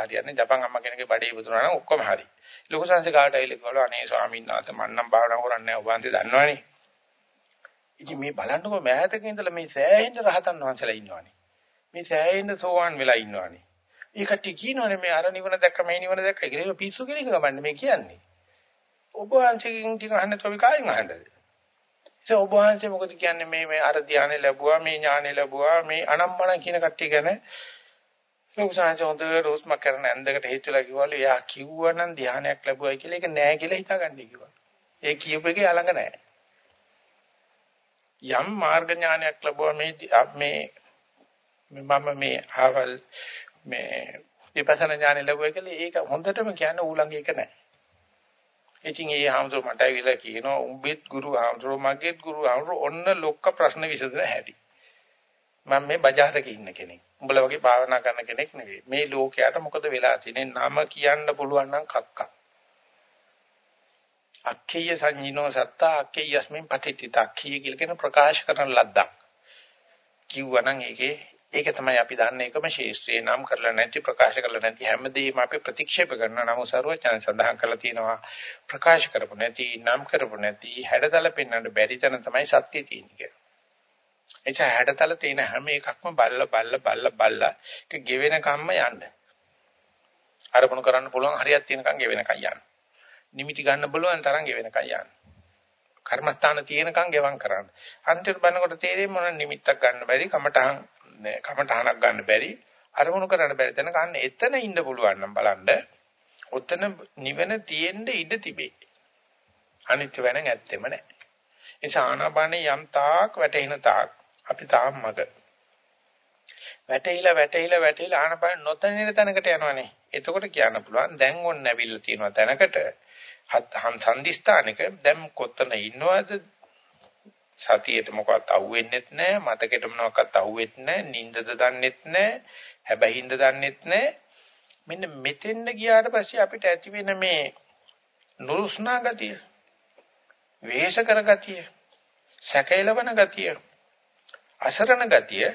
හරියන්නේ ජපන් අම්මා කෙනෙක්ගේ බඩේ ඉපදුනා නම් ඔක්කොම හරි. ලොකු සංසේ කාට ඇවිල්ලා කිව්වා අනේ ස්වාමීන් වහන්සේ මම නම් භාවනා කරන්නේ නැහැ. ඔබ වහන්සේ දන්නවනේ. ඉතින් මේ බලන්නකො මෑතක ඉඳලා මේ සෑහෙන රහතන් වහන්සේලා ඉන්නවනේ. මේ සෑහෙන සෝවාන් වෙලා ඉන්නවනේ. ඒ කට්ටිය කියනවනේ මේ අර නිවන දැක්ක මේ නිවන දැක්ක කියලා ඒක පිස්සු කෙනෙක් ගමන්නේ මේ කියන්නේ. ඔබ වහන්සේගෙන් ටික අහන්න තොවි කායින් අහන්නද? ඒ ඔබ වහන්සේ මොකද කියන්නේ මේ මේ අර ධානය ලැබුවා මේ ඥානය ලැබුවා මේ අනම්මන කියන කට්ටිය ගැන ලොකු සංහස හොඳට රෝස්ම කරන ඇඳකට හේතුලා කිව්වලු එයා කිව්වනම් ධානයක් ලැබුවයි කියලා ඒක නෑ කියලා හිතාගන්න කිව්වා. ඒ කියපු එකේ අලඟ නෑ. යම් මාර්ග ඥානයක් ලැබුවා මේ මේ මම මේ ආවල් මේ විපස්සනා ඥාන ලැබුවා කියලා ඒක හොඳටම කියන්න ඌලඟ එක නැහැ. ඉතින් ඒ හාමුදුර මට ඇවිල්ලා කියනවා උඹෙත් ගුරු හාමුදුර මගේත් ගුරු හාමුදුර ඔන්න ලොක්ක ප්‍රශ්න විසඳන හැටි. මම මේ බජාරක ඉන්න කෙනෙක්. උඹලා වගේ භාවනා කරන කෙනෙක් නෙවෙයි. මේ ලෝකයට මොකද වෙලා තියෙන්නේ? නම කියන්න පුළුවන් නම් කක්කා. අක්ඛේය සංජිනෝ සත්තා අක්ඛේයස්මින් පතිත්‍ිත අක්ඛේය කියලා කියන ප්‍රකාශ කරන ලද්දක්. කිව්වනම් ඒකේ ඒක තමයි අපි දන්නේ එකම ශේෂ්ත්‍රේ නම් කරලා නැති ප්‍රකාශ කරලා නැති හැමදේම අපි ප්‍රතික්ෂේප කරන නම සරුවචන සඳහන් කරලා තියෙනවා ප්‍රකාශ කරපො නැති නම් කරපො නැති හැඩතල පෙන්වන්න බැරි තැන තමයි සත්‍ය තියෙන්නේ කියලා. එචා හැඩතල තියෙන හැම එකක්ම බල්ල බල්ල බල්ල බල්ල ඒක ගෙවෙන කම්ම යන්න. අරමුණු කරන්න පුළුවන් හරියක් තියෙනකන් ගෙවෙනකන් යන්න. නිමිටි ගන්න බලවන් තරම් ගෙවෙනකන් යන්න. කර්මස්ථාන තියෙනකන් ගෙවම් කරන්න. අන්තිමට බලනකොට තේරෙන්නේ මොන නිමිත්තක් ගන්න බැරි, කමටහන් නෑ, කමටහනක් ගන්න බැරි, අරමුණු කරන්න බැරි තැන ගන්න එතන ඉන්න පුළුවන් නම් බලන්න. ඔතන නිවන තියෙන්න ඉඩ තිබේ. අනිත්‍ය වෙන ඇත්තෙම නෑ. ඒ ආනාපානේ යම් තාක් වැටෙන තාක් අපි තාම මග. වැටහිලා වැටහිලා වැටහිලා ආනාපාන නොතනින තැනකට යනවනේ. එතකොට කියන්න පුළුවන් දැන් ඔන්න ඇවිල්ලා තියෙනවා තැනකට හත් සම්දිස්ථානක දැන් කොතන ඉන්නවද? සතියේට මොකවත් අහුවෙන්නෙත් නැහැ මතකෙට මොනවත් අහුවෙත් නැහැ නිින්දද දන්නෙත් නැහැ හැබැයින්ද දන්නෙත් නැහැ. මෙන්න මෙතෙන්ද ගියාට පස්සේ අපිට ඇති වෙන මේ නුරුස්නා ගතිය වේශ කර ගතිය සැකයලවන ගතිය අසරණ ගතිය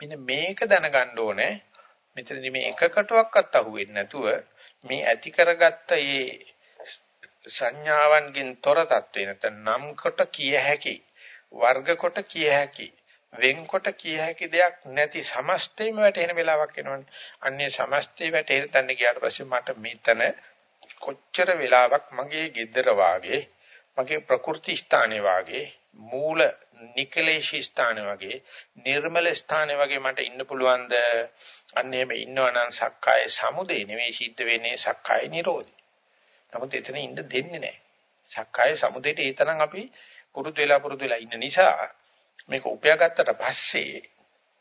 මෙන්න මේක දැනගන්න ඕනේ. මෙතනදි මේ එකකටවත් අහුවෙන්නේ නැතුව මේ ඇති කරගත්ත මේ සංඥාවන්ගෙන් තොර තත්වේ නැත්නම් නම් කොට කිය හැකි වර්ග කොට කිය හැකි වෙන්කොට කිය හැකි දෙයක් නැති සමස්තේම වැටෙන වෙලාවක් එනවනේ. අන්නේ සමස්තේ වැටෙන තැන ගියාට පස්සේ මට මෙතන කොච්චර වෙලාවක් මගේ gedara වාගේ මගේ ප්‍රකෘති ස්ථානේ වාගේ මූල නිකලේශී ස්ථානේ වගේ නිර්මල ස්ථානේ වගේ මට ඉන්න පුළුවන්ද? අන්න එහෙම ඉන්නවනම් සක්කාය සමුදේ නෙවෙයි සිද්ධ වෙන්නේ සක්කාය නිරෝධි නමුත් එතන ඉන්න දෙන්නේ නැහැ. සක්කාය සමුදේට ඒ තරම් අපි පුරුදු වෙලා පුරුදු වෙලා ඉන්න නිසා මේක උපයාගත්තට පස්සේ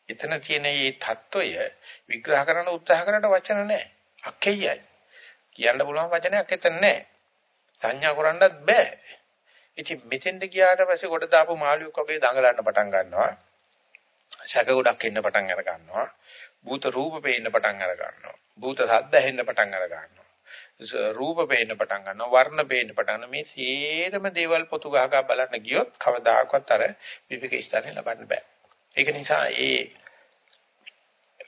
එතන තියෙන මේ தত্ত্বය විග්‍රහ කරන්න උත්සාහ කරන්න වචන නැහැ. අකෙයයි. කියන්න පුළුවන් වචනයක් එතන නැහැ. සංඥා කරන්නත් බෑ. ඉතින් මෙතෙන්ද ගියාට පස්සේ කොට දාපු මාළුවෙක් වගේ දඟලන්න පටන් ගන්නවා. ශක ගොඩක් එන්න පටන් අර ගන්නවා. භූත රූප පේන්න පටන් අර ගන්නවා. භූත ශබ්ද ඇහෙන්න පටන් අර ගන්නවා. රූප පේන්න පටන් ගන්නවා. වර්ණ පේන්න පටන් මේ සියරම දේවල් පොතු ගහගා බලන්න ගියොත් කවදාකවත් අර විවික ස්ථානේ ලබන්න බෑ. ඒක නිසා ඒ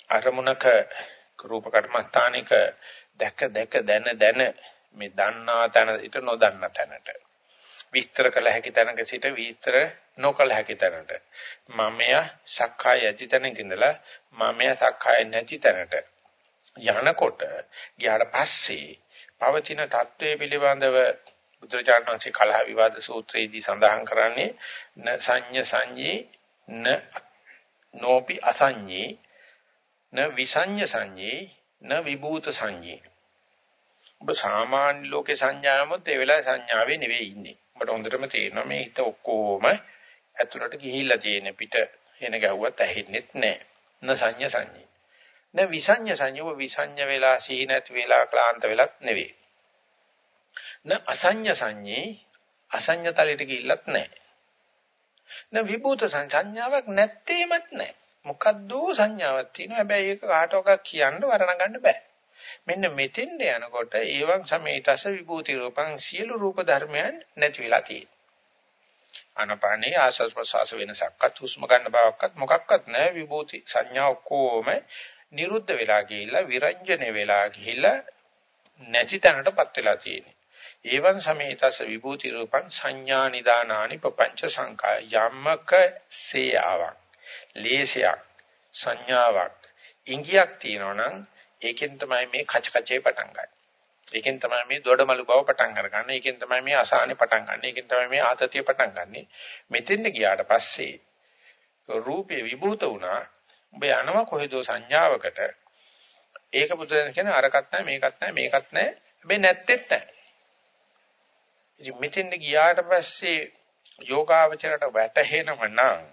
අරමුණක රූප කර්මස්ථානික දැක දැක දැන දැන මේ දන්නා තැන සිට නොදන්නා තැනට විස්තර කළ හැකි තැනක සිට විස්තර නොකළ හැකි තැනට මමය සක්කාය ඇති තැනක ඉඳලා මමය සක්කාය නැති තැනට යනකොට ගියාට පස්සේ පවතින தત્ත්වයේ පිළිබඳව බුදුරජාණන් වහන්සේ කලහ විවාද සූත්‍රයේදී සඳහන් කරන්නේ න සංඤ සංඤේ න නෝපි අසංඤේ න විසඤ්ඤ සංඤේ න විභූත සංඤේ ඔබ සාමාන්‍ය ලෝකේ සංඥාවමත් ඒ වෙලාවේ සංඥාවේ නෙවෙයි ඉන්නේ. ඔබට හොඳටම තේරෙනවා මේ හිත ඔක්කොම ඇතුළට ගිහිල්ලා තියෙන පිට එන ගැහුවත් ඇහෙන්නෙත් නැහැ. න සංඥ සංඤේ. න විසඤ්ඤ සංඤව විසඤ්ඤ වෙලා සීන නැති වෙලා ක්ලාන්ත වෙලත් නෙවෙයි. න අසඤ්ඤ සංඤේ අසඤ්ඤ තලයට ගිහිල්ලත් නැහැ. න විභූත සංඥාවක් නැත්තේමත් නැහැ. මොකද්ද සංඥාවක් තියෙනවා. හැබැයි ඒක කාටවත් කියන්න වරණ ගන්න බෑ. මෙන්න මෙතෙන්ද යනකොට ඒවන් සමේතස විභූති රූපං සියලු රූප ධර්මයන් නැති වෙලා තියෙනවා. අනපානේ ආසස් ප්‍රසවාස වෙනසක්වත් හුස්ම ගන්න බවක්වත් මොකක්වත් නැහැ විභූති සංඥා ඔක්කොම නිරුද්ධ වෙලා ගිහිල්ලා විරංජන වෙලා ගිහිල්ලා නැති තැනටපත් වෙලා තියෙන්නේ. ඒවන් සමේතස විභූති රූපං සංඥා නිදානානි පపంచ සංකා යම්මක සේයාවක් ලේසයක් සංඥාවක් ඉංගියක් තියෙනවනම් ඒකෙන් තමයි මේ කච කචේ පටන් ගන්න. ඒකෙන් තමයි මේ දොඩමලු බව පටන් අරගන්න. ඒකෙන් තමයි මේ අසහනේ පටන් ගන්න. ඒකෙන් තමයි මේ ආතතිය පටන් ගන්නෙ. මෙතෙන්ද ගියාට පස්සේ රූපේ විභූත වුණා. ඔබ යනවා කොහෙදෝ සංඥාවකට. ඒක පුදුරෙන් කියන්නේ අරකට නැහැ මේකත් නැහැ මේකත් නැහැ. හැබැයි නැත්තේත් නැහැ. ඉතින් මෙතෙන්ද ගියාට පස්සේ යෝගාවචරයට වැටහෙනම නම්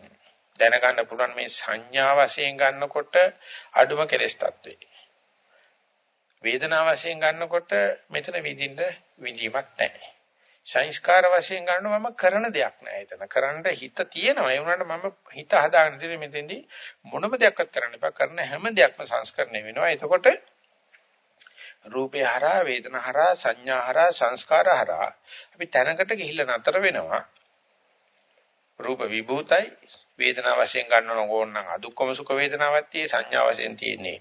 දැනගන්න පුළුවන් මේ සංඥා වශයෙන් ගන්නකොට අඩුම කෙලස් තත්වේ. වේදනාව වශයෙන් ගන්නකොට මෙතන විඳින්න විඳීමක් නැහැ. සංස්කාර වශයෙන් ගන්නව මම කරන දෙයක් නෑ එතන. කරන්න හිත තියෙනවා. ඒ වුණාට මම හිත හදාගෙන ඉතින් මෙතෙන්දී මොනම දෙයක්වත් කරන්න එපා. කරන හැම දෙයක්ම සංස්කරණය වෙනවා. එතකොට රූපේ හරහා වේදනා හරහා සංඥා හරහා සංස්කාර හරහා අපි තැනකට ගිහිල්ලා නතර වෙනවා. රූප විභූතයි වේදනා වශයෙන් ගන්නව ඕනනම් අදුක්කම සුඛ වේදනාවක් tie සංඥා වශයෙන් තියෙන්නේ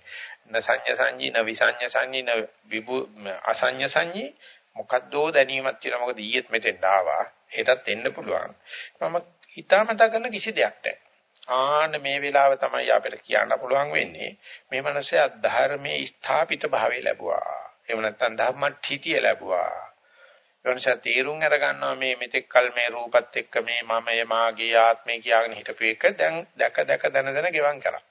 න සංඤ සංඤී න විසඤ්ඤ සංඤී න විභු අසඤ්ඤ සංඤී. මොකද්දෝ දැනීමක් තියෙනවා. මොකද ඊයේත් මෙතෙන් ආවා. හෙටත් එන්න පුළුවන්. මම හිතාමතා කරන කිසි දෙයක් නැහැ. ආන්න මේ වෙලාව තමයි අපිට කියන්න පුළුවන් වෙන්නේ. මේ මනසේ අධර්මයේ ස්ථාපිත භාවය ලැබුවා. එහෙම නැත්නම් ධම්මඨිතිය ලැබුවා. එවනසා තීරුම් අර ගන්නවා මේ මෙතෙක් කල මේ රූපත් එක්ක මේ මමය මාගේ ආත්මය කියාගෙන හිටපු එක. දැන් දැක දැක දන දන ගෙවම් කරා.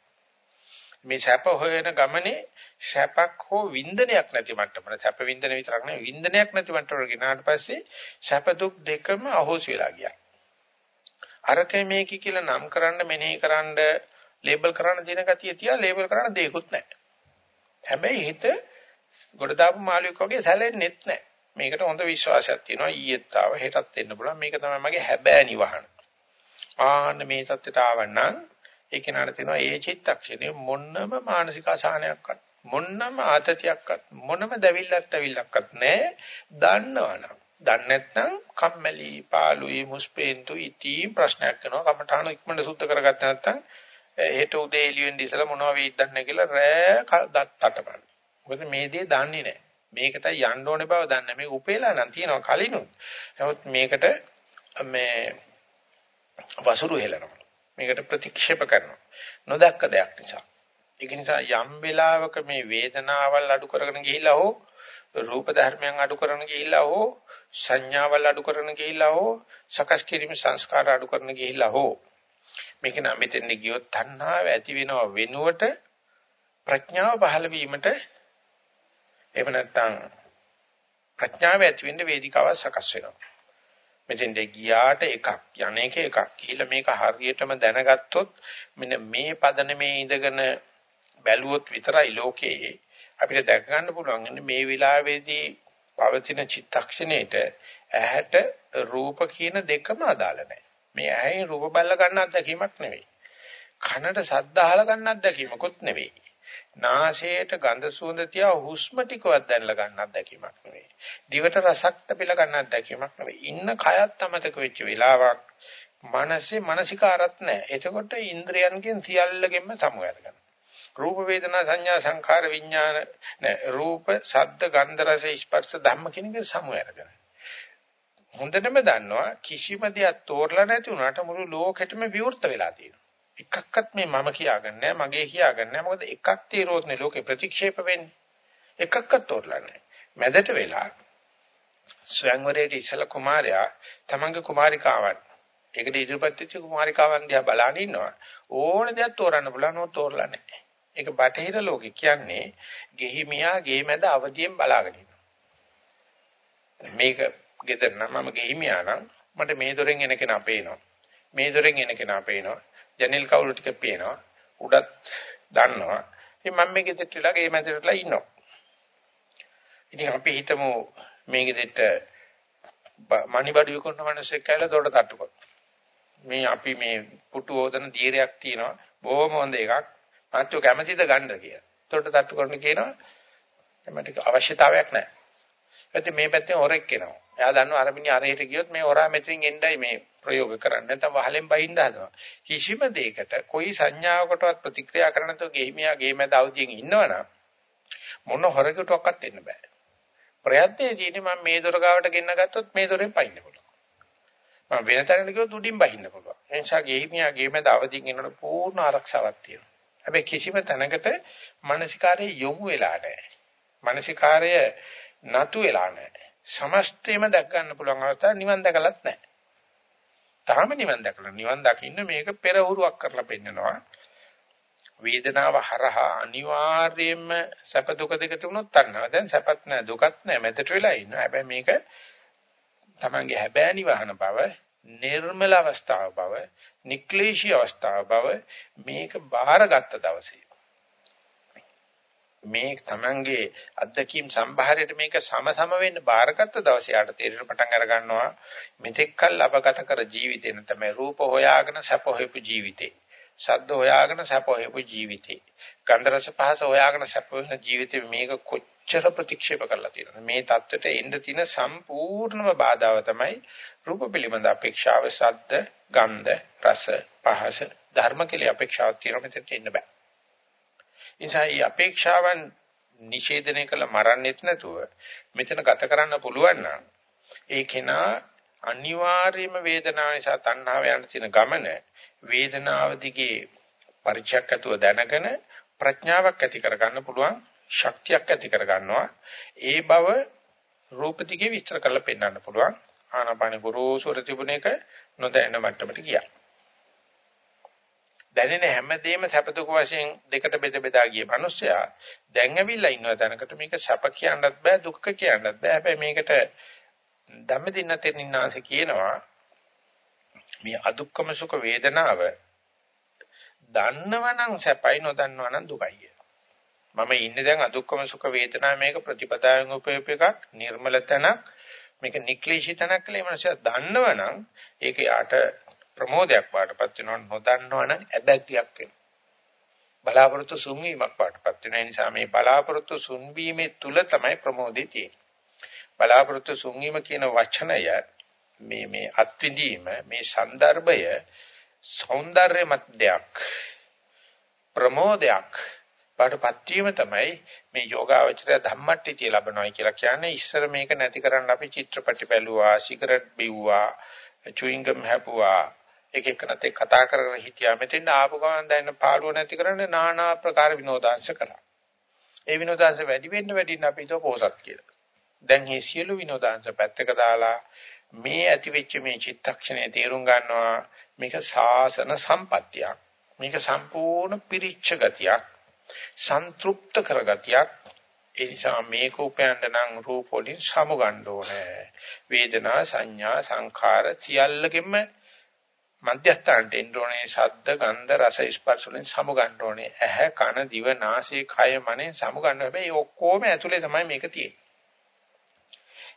මේ සැප හොයන ගමනේ සැපක් හෝ වින්දනයක් නැති මට්ටමට සැප වින්දන විතරක් නෙවෙයි වින්දනයක් නැති මට්ටමට ගෙනාට පස්සේ සැප දුක් දෙකම අහෝසි වෙලා ගියා. අරකේ මේක කියලා නම් කරන්න මෙනෙහි කරන්න ලේබල් කරන්න තියෙන ගතිය තියා ලේබල් කරන්න දෙයක්වත් නැහැ. හැබැයි හිත ගොඩ දාපු මාළුවෙක් වගේ සැලෙන්නෙත් නැහැ. මේකට හොඳ විශ්වාසයක් තියෙනවා ඊයේත් ආව හෙටත් එන්න පුළුවන් මේක තමයි මගේ හැබෑ නිවහන ආන්න මේ தත්ත්වයට ආවනම් ඒ කෙනාට තියෙනවා ඒ චිත්තක්ෂණය මොන්නම මානසික අසහනයක්වත් මොන්නම ආතතියක්වත් මොනම දැවිල්ලක් තැවිල්ලක්වත් නැහැ දන්නවනම් දන්නේ නැත්නම් කම්මැලි පාළුයි මුස්පේන්තු ඉති ප්‍රශ්නයක් කරනවා කමඨාන ඉක්මනට සුද්ධ කරගත්ත නැත්නම් හෙට උදේ එළියෙන් ඉස්සලා මොනවද වෙයිද දන්නේ කියලා රෑ දත්තටපන් මොකද මේ දේ දන්නේ නැහැ මේකට යන්න ඕනේ බව දන්නේ. මේ උපේලා නම් තියෙනවා කලිනුත්. නමුත් මේකට මේ වසුරු හෙලනවා. මේකට ප්‍රතික්ෂේප කරනවා. නොදක්ක දෙයක් නිසා. ඒක නිසා යම් වෙලාවක මේ වේදනාවල් අඩු කරගෙන ගිහිල්ලා හෝ රූප ධර්මයන් අඩු කරන ගිහිල්ලා හෝ සංඥාවල් අඩු කරන ගිහිල්ලා හෝ සකස් කිරීම සංස්කාර අඩු කරන ගිහිල්ලා හෝ මේක නම් මෙතෙන්ද ගියොත් තණ්හාව ඇති වෙනව වෙනුවට ප්‍රඥාව පහළ වීමට එහෙම නැත්නම් ප්‍රඥාව ඇති වෙන්න වේදිකාවක් සකස් වෙනවා. මෙතෙන් ගියාට එකක් යන්නේක එකක්. කියලා මේක හරියටම දැනගත්තොත් මෙන්න මේ පදනමේ ඉඳගෙන බැලුවොත් විතරයි ලෝකයේ අපිට දැක ගන්න පුළුවන් මේ වෙලාවේදී පවතින චිත්තක්ෂණේට ඇහැට රූප කියන දෙකම අදාළ නැහැ. මේ ඇහෙන් රූප බල්ල ගන්න අත්දැකීමක් නෙවෙයි. කනට ශබ්ද අහලා ගන්න අත්දැකීමකුත් නෙවෙයි. නාසයට ගඳ සුවඳ තියා හුස්ම ටිකවත් දැනලා ගන්න අත්දැකීමක් නෙවෙයි. දිවට රසක් තැපිලා ගන්න අත්දැකීමක් නෙවෙයි. ඉන්න කයත් අමතක වෙච්ච වෙලාවක් මනසේ මානසිකාරත් නැහැ. එතකොට ඉන්ද්‍රයන්ගෙන් සියල්ලගෙම සමු අරගන්න. රූප වේදනා සංඥා සංඛාර විඥාන නෑ රූප ශබ්ද ගන්ධ රස ස්පර්ශ ධම්ම කියන එක සමු අරගන්න. හොඳටම දන්නවා කිසිම දෙයක් තෝරලා නැති වුණාට මුළු ලෝකෙටම විවෘත වෙලා තියෙනවා. එකක්වත් මේ මම කියාගන්නේ මගේ කියාගන්නේ මොකද එකක් තීරෝත්නේ ලෝකේ ප්‍රතික්ෂේප වෙන්නේ. එකක්වත් තෝරලා නැහැ. මැදට වෙලා ස්වයංවරයේ ඉස්සල කුමාරයා තමන්ගේ කුමාරිකාවන් ඒකට ඉදිරිපත් වෙච්ච කුමාරිකාවන් දිහා බලන ඉන්නවා ඕන දෙයක් තෝරන්න බලන ඕන තෝරලා නැහැ. ඒක බටහිර ලෝකේ කියන්නේ ගෙහිමියා ගේ මැද අවදියෙන් බලාගෙන ඉන්නවා. මේක ගෙදර නම් මම ගෙහිමියා නම් මට මේ දොරෙන් එන කෙනා පේනවා. මේ දොරෙන් එන කෙනා පේනවා. ජනෙල් කවුළු ටික පේනවා. උඩත් දන්නවා. ඉතින් මම මේ ගෙදරට වෙලා ගේ මැදටලා ඉන්නවා. ඉතින් අපි හිතමු මේ ගෙදරට මණිබඩු විකුණන මිනිස්සෙක් කියලා දොඩ තට්ටු කරනවා. මේ අපි මේ පුටු ඕදන දීරයක් තියෙනවා. බොහොම හොඳ එකක්. මාත්‍ය කැමැතිද ගන්න කියලා. දොඩ තට්ටු කරන්න කියනවා. එමට අවශ්‍යතාවයක් නැහැ. ඒත් මේ පැත්තේ හොරෙක් එනවා. එයා දන්නවා අර මිනිහ අරහෙට ගියොත් මේ හොරා මෙතනින් එන්නයි මේ ප්‍රයෝග කරන්නේ. නැත්නම් වහලෙන් බහින්න හදනවා. කිසිම දෙයකට કોઈ සංඥාවකටවත් ප්‍රතික්‍රියා කරන්න නැතුව ගෙහිමියා ගේ මැද අවදියෙන් ඉන්නවනම් මොන හොරකටවත් එන්න බෑ. ප්‍රයත්නයේ තියෙන්නේ මම මේ දොර ගාවට ගෙන්න ගත්තොත් මේ දොරෙන් පයින්න පුළුවන්. මම වෙන තැනකට ගියොත් උඩින් බහින්න පුළුවන්. ඒ නිසා ගෙහිමියා ගේ මැද අවදියෙන් ඉන්නකොට පූර්ණ ආරක්ෂාවක් තියෙනවා. හැබැයි කිසිම තැනකට මානසිකාරයේ යොමු වෙලා නැහැ. මානසිකාරය නතු වෙලා නැහැ. සමස්තයම දැක් ගන්න පුළුවන් අවස්ථාව නිවන් දැකලත් නැහැ. තාම නිවන් දැකලා නිවන් දකින්න මේක පෙරහුරුවක් කරලා පෙන්නනවා. වේදනාව හරහා අනිවාර්යයෙන්ම සැප දුක දෙක තුනක් තන්නවා. දැන් සැපත් නැහැ දුකත් නැහැ මැදට වෙලා ඉන්නවා. හැබැයි මේක තමන්ගේ හැබෑ නිවහන බව, නිර්මල අවස්ථාව බව, නික්ලේශී අවස්ථාව බව මේක බාරගත් දවසේ මේ තමන්ගේ අත්දැකීම් සම්භාරයට මේක සමසම වෙන්න බාරගත් දවසේ යාට තේරෙන පටන් අර ගන්නවා. මෙතෙක් කල් අපගත කර ජීවිතේ නැත්නම් රූප හොයාගෙන සැප හොයපු ජීවිතේ. ශබ්ද හොයාගෙන සැප හොයපු ජීවිතේ. ගන්ධ රස පහස හොයාගෙන සැප වෙන ජීවිතේ මේක කොච්චර ප්‍රතික්ෂේප කරලා තියෙනවද? මේ தත්වෙට එන්න තියෙන සම්පූර්ණම බාධාව තමයි රූප පිළිබඳ අපේක්ෂාව ශබ්ද ගන්ධ රස පහස ධර්ම කියලා අපේක්ෂාවක් තියෙන මෙතෙන්ට එන්න බෑ. නිසා මේ අපේක්ෂාවන් නිෂේධනය කළ මරන්නෙත් නැතුව මෙතන ගත කරන්න පුළුවන් නම් ඒ කෙනා අනිවාර්යයෙන්ම වේදනාව නිසා තණ්හාව යන තියෙන ගමන වේදනාව දිගේ පරිචයක් ඇතුව දැනගෙන ප්‍රඥාවක් ඇති කරගන්න පුළුවන් ශක්තියක් ඇති කරගන්නවා. ඒ බව රූප දිගේ විස්තර කරලා පෙන්වන්න පුළුවන්. ආනාපාන ගුරුසුර තිබුණ එක නොදැනෙන මට්ටමට ගියා. දැනෙන හැමදේම සැප දුක වශයෙන් දෙකට බෙද බෙදා ගිය මිනිස්සයා දැන් ඇවිල්ලා ඉන්න තැනකට. මේක සැප කියන්නත් බෑ දුක කියන්නත් බෑ. හැබැයි මේකට ධම්මදින්න තෙන්නාසේ කියනවා. මේ අදුක්කම සුඛ වේදනාව දන්නවනම් සැපයි නොදන්නවනම් දුකයි මම ඉන්නේ දැන් අදුක්කම සුඛ වේදනාව මේක ප්‍රතිපදාවෙන් උපයෝග එකක් නිර්මල තැනක්. මේක නික්ලිෂී තැනක් කියලා මේ මනුස්සයා දන්නවනම් ඒක යාට ප්‍රමෝදයක් වාටපත් වෙනවා නොදන්නවනම් ඇබැක්තියක් වෙනවා. බලාපොරොත්තු සුන්වීමක් වාටපත් වෙන නිසා මේ බලාපොරොත්තු සුන්වීමේ තුල තමයි ප්‍රමෝදය තියෙන්නේ. බලාපොරොත්තු සුන්වීම කියන වචනය මේ මේ අත්විඳීම මේ સંદર્ભය సౌందර්යමත් දෙයක් ප්‍රමෝදයක් පාටපත් වීම තමයි මේ යෝගාවචරය ධම්මට්ටි ලැබනවායි කියලා කියන්නේ ඉස්සර මේක නැති කරන්න අපි චිත්‍රපටි බැලුවා සිගරට් බිව්වා චුයින්ගම් හැපුවා එක එකනත් එක්ක කතා කරගෙන හිටියා. මෙතෙන් ආපු ගමන් දැන් පාළුව නැති කරන්නේ নানা ආකාර විනෝදාංශ කරා. ඒ විනෝදාංශ වැඩි වෙන්න වැඩි වෙන්න අපි හිතුව පොසත් කියලා. දැන් මේ සියලු විනෝදාංශ පැත්තක දාලා මේ ඇතිවෙච්ච මේ චිත්තක්ෂණය තේරුම් ගන්නවා මේක සාසන සම්පත්තියක්. මේක සම්පූර්ණ පිරිච්ච ගතියක්. සන්තුෂ්ත කරගතියක්. ඒ නිසා මේක උපයන්න නම් රූප වලින් සමුගන්න ඕනේ. වේදනා සංඥා සංඛාර සියල්ලකෙම මධ්‍යස්ථානට එන්න ඕනේ ශබ්ද ගන්ධ රස ස්පර්ශ වලින් සමු ගන්න ඕනේ. ඇහැ කන දිව නාසය කය මනෙන් සමු ගන්න හැබැයි ඔක්කොම ඇතුලේ තමයි මේක තියෙන්නේ.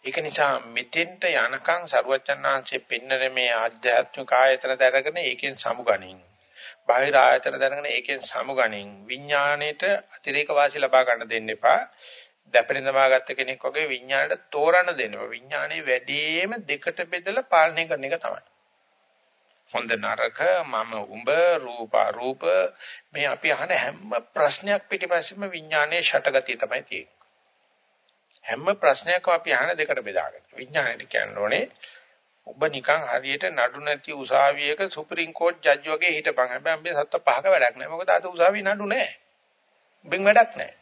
ඒක නිසා මෙතෙන්ට යනකම් සරුවචනාංශයේ පෙන්නන මේ ආධ්‍යාත්මික ආයතන දැනගෙන ඒකෙන් සමු ගනින්. බාහිර ආයතන දැනගෙන ඒකෙන් සමු ගනින්. විඥාණයට අතිරේක වාසි ලබා ගන්න දෙන්න එපා. දැපෙන දමාගත්ත කෙනෙක් වගේ විඥාණයට තෝරන්න දෙන්න. විඥාණේ වැඩිම දෙකට බෙදලා පාලනය කරන එක තමයි. හොඳ නරක මම උඹ රූප අරූප මේ අපි අහන හැම ප්‍රශ්නයක් පිටිපස්සෙම විඥානයේ ෂටගතිය තමයි තියෙන්නේ හැම ප්‍රශ්නයක්ම අපි අහන දෙකට බෙදාගන්න විඥානයට කියන්න ඕනේ ඔබ නිකන් හරියට නඩු නැති උසාවියක සුප්‍රීම කෝට් ජජ් වගේ හිටපන්. හැබැයි උඹේ සත්ත පහක වැඩක් නැහැ. මොකද අද උසාවියේ නඩු නැහැ. උඹෙන් වැඩක් නැහැ.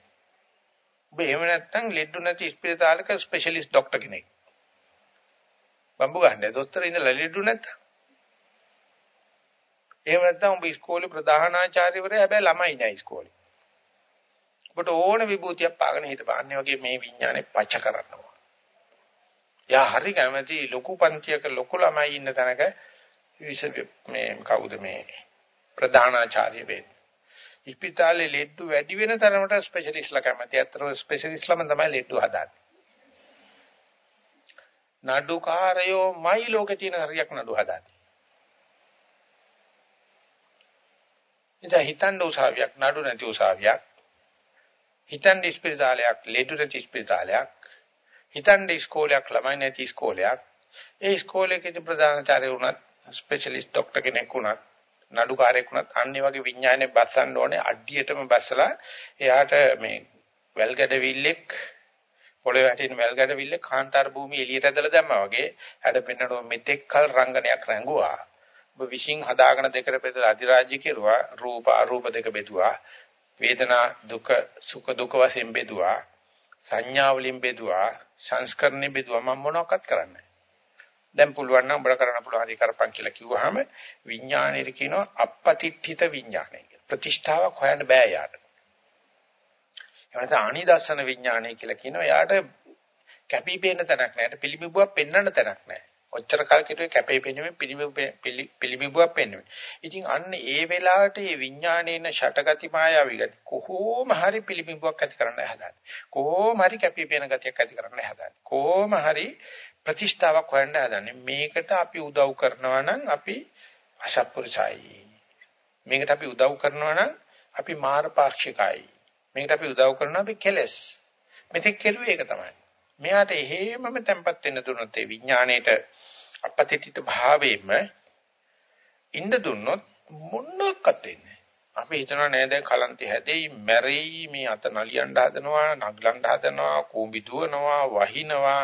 ඔබ එහෙම නැත්නම් ලෙඩු නැති ස්පිරිතාලක ස්පෙෂලිස්ට් ડોක්ටර් කෙනෙක්. බම්බු ගන්න. දොස්තර ඉඳලා ලෙඩු නැත්තම්. එහෙම නැත්නම් උඹ ඉස්කෝලේ ප්‍රධානාචාර්යවරයා හැබැයි ළමයි නෑ ඉස්කෝලේ. ඔබට ඕන විභූතියක් පාගෙන හිටපන්නේ වගේ මේ විඥානේ පච කරනවා. යා හරි කැමති ලොකු පන්තියක ලොකු ළමයි ඉන්න තැනක විස මේ කවුද මේ ප්‍රධානාචාර්ය වෙන්නේ. ඉස්පිතාලේ ලෙඩ්ඩු වැඩි වෙන තරමට ස්පෙෂලිස්ට්ලා කැමති. අතර ස්පෙෂලිස්ට්ලාම තමයි ලෙඩ්ඩු හදාන්නේ. නඩුකාරයෝ මයි ලෝකේ තියෙන හරියක් නඩු හදාන්නේ. ඉතින් හිතන්න උසාවියක් නඩු නැති උසාවියක් හිතන්න ඉස්පිරිතාලයක් ලෙඩ නැති ඉස්පිරිතාලයක් හිතන්න ඉස්කෝලයක් ළමයි නැති ඉස්කෝලයක්. ඒ ඉස්කෝලේකදී ප්‍රධානාචාර්ය වුණත් ස්පෙෂලිස්ට් ડોක්ටර් කෙනෙක් වුණත් නඩුකාරයෙක් වුණත් අන්නේ වගේ විඥානේ බස්සන්න ඕනේ. අඩියටම බස්සලා එයාට මේ වැල්ගඩවිල්ලෙක් පොළවේ වැටෙන වැල්ගඩවිල්ලේ කාන්තාර භූමිය එළියට ඇදලා දැම්මා වගේ. හැඩ පෙන්නනවා මෙතෙක් කල රංගනයක් රැඟුවා. ඔබ විශ්ින් හදාගෙන දෙකට බෙදලා අධිරාජ්‍ය කෙරුවා රූප අරූප දෙක බෙදුවා වේදනා දුක සුඛ දුක වශයෙන් බෙදුවා සංඥා වලින් බෙදුවා සංස්කරණේ බෙදුවා. මම මොනවක්වත් කරන්නේ දැන් පුළුවන් නම් උඹලා කරන්න පුළුවන් හරි කරපන් කියලා කිව්වහම විඥාණයට කියනවා අපපතිට්ඨිත විඥාණය කියලා. ප්‍රතිෂ්ඨාවක් හොයන්න බෑ යාට. එවනස අනිදස්සන විඥාණය කියලා කියනවා යාට කැපී පෙනෙන තැනක් නැහැ. පිළිඹුවක් පෙන්වන්න තැනක් නැහැ. ඔච්චර කල් කිතුවේ කැපේ පෙනෙමින් පිළිඹුවක් පෙන්වන්නේ. ඉතින් අන්න ඒ වෙලාවට මේ විඥානේන ෂටගති මායාවි ගති කොහොම හරි පිළිඹුවක් ඇති කරන්න හදන්නේ. කොහොම හරි කැපී පෙනෙන ගතියක් ඇති කරන්න හදන්නේ. කොහොම හරි ප්‍රතිෂ්ඨාවක් හොයන්න හදන්නේ. මේකට අපි උදව් කරනවා නම් අපි අශප්පුරුසයි. මේකට අපි උදව් කරනවා නම් අපි මාරපාක්ෂිකයි. මේකට අපි උදව් කරනවා අපි කෙලස්. මෙතෙක් කෙරුවේ ඒක තමයි. මෙයාට එහෙමම තැම්පත් වෙන්න දුන්නොත් ඒ විඥාණයට අපතිතිත භාවයෙන්ම ඉන්න දුන්නොත් මොනක්වත් වෙන්නේ අපි හිතනවා නෑ දැන් කලන්තය හැදෙයි මැරෙයි මේ අත නලියන්න හදනවා නගලන්න හදනවා කූඹි දුවනවා වහිනවා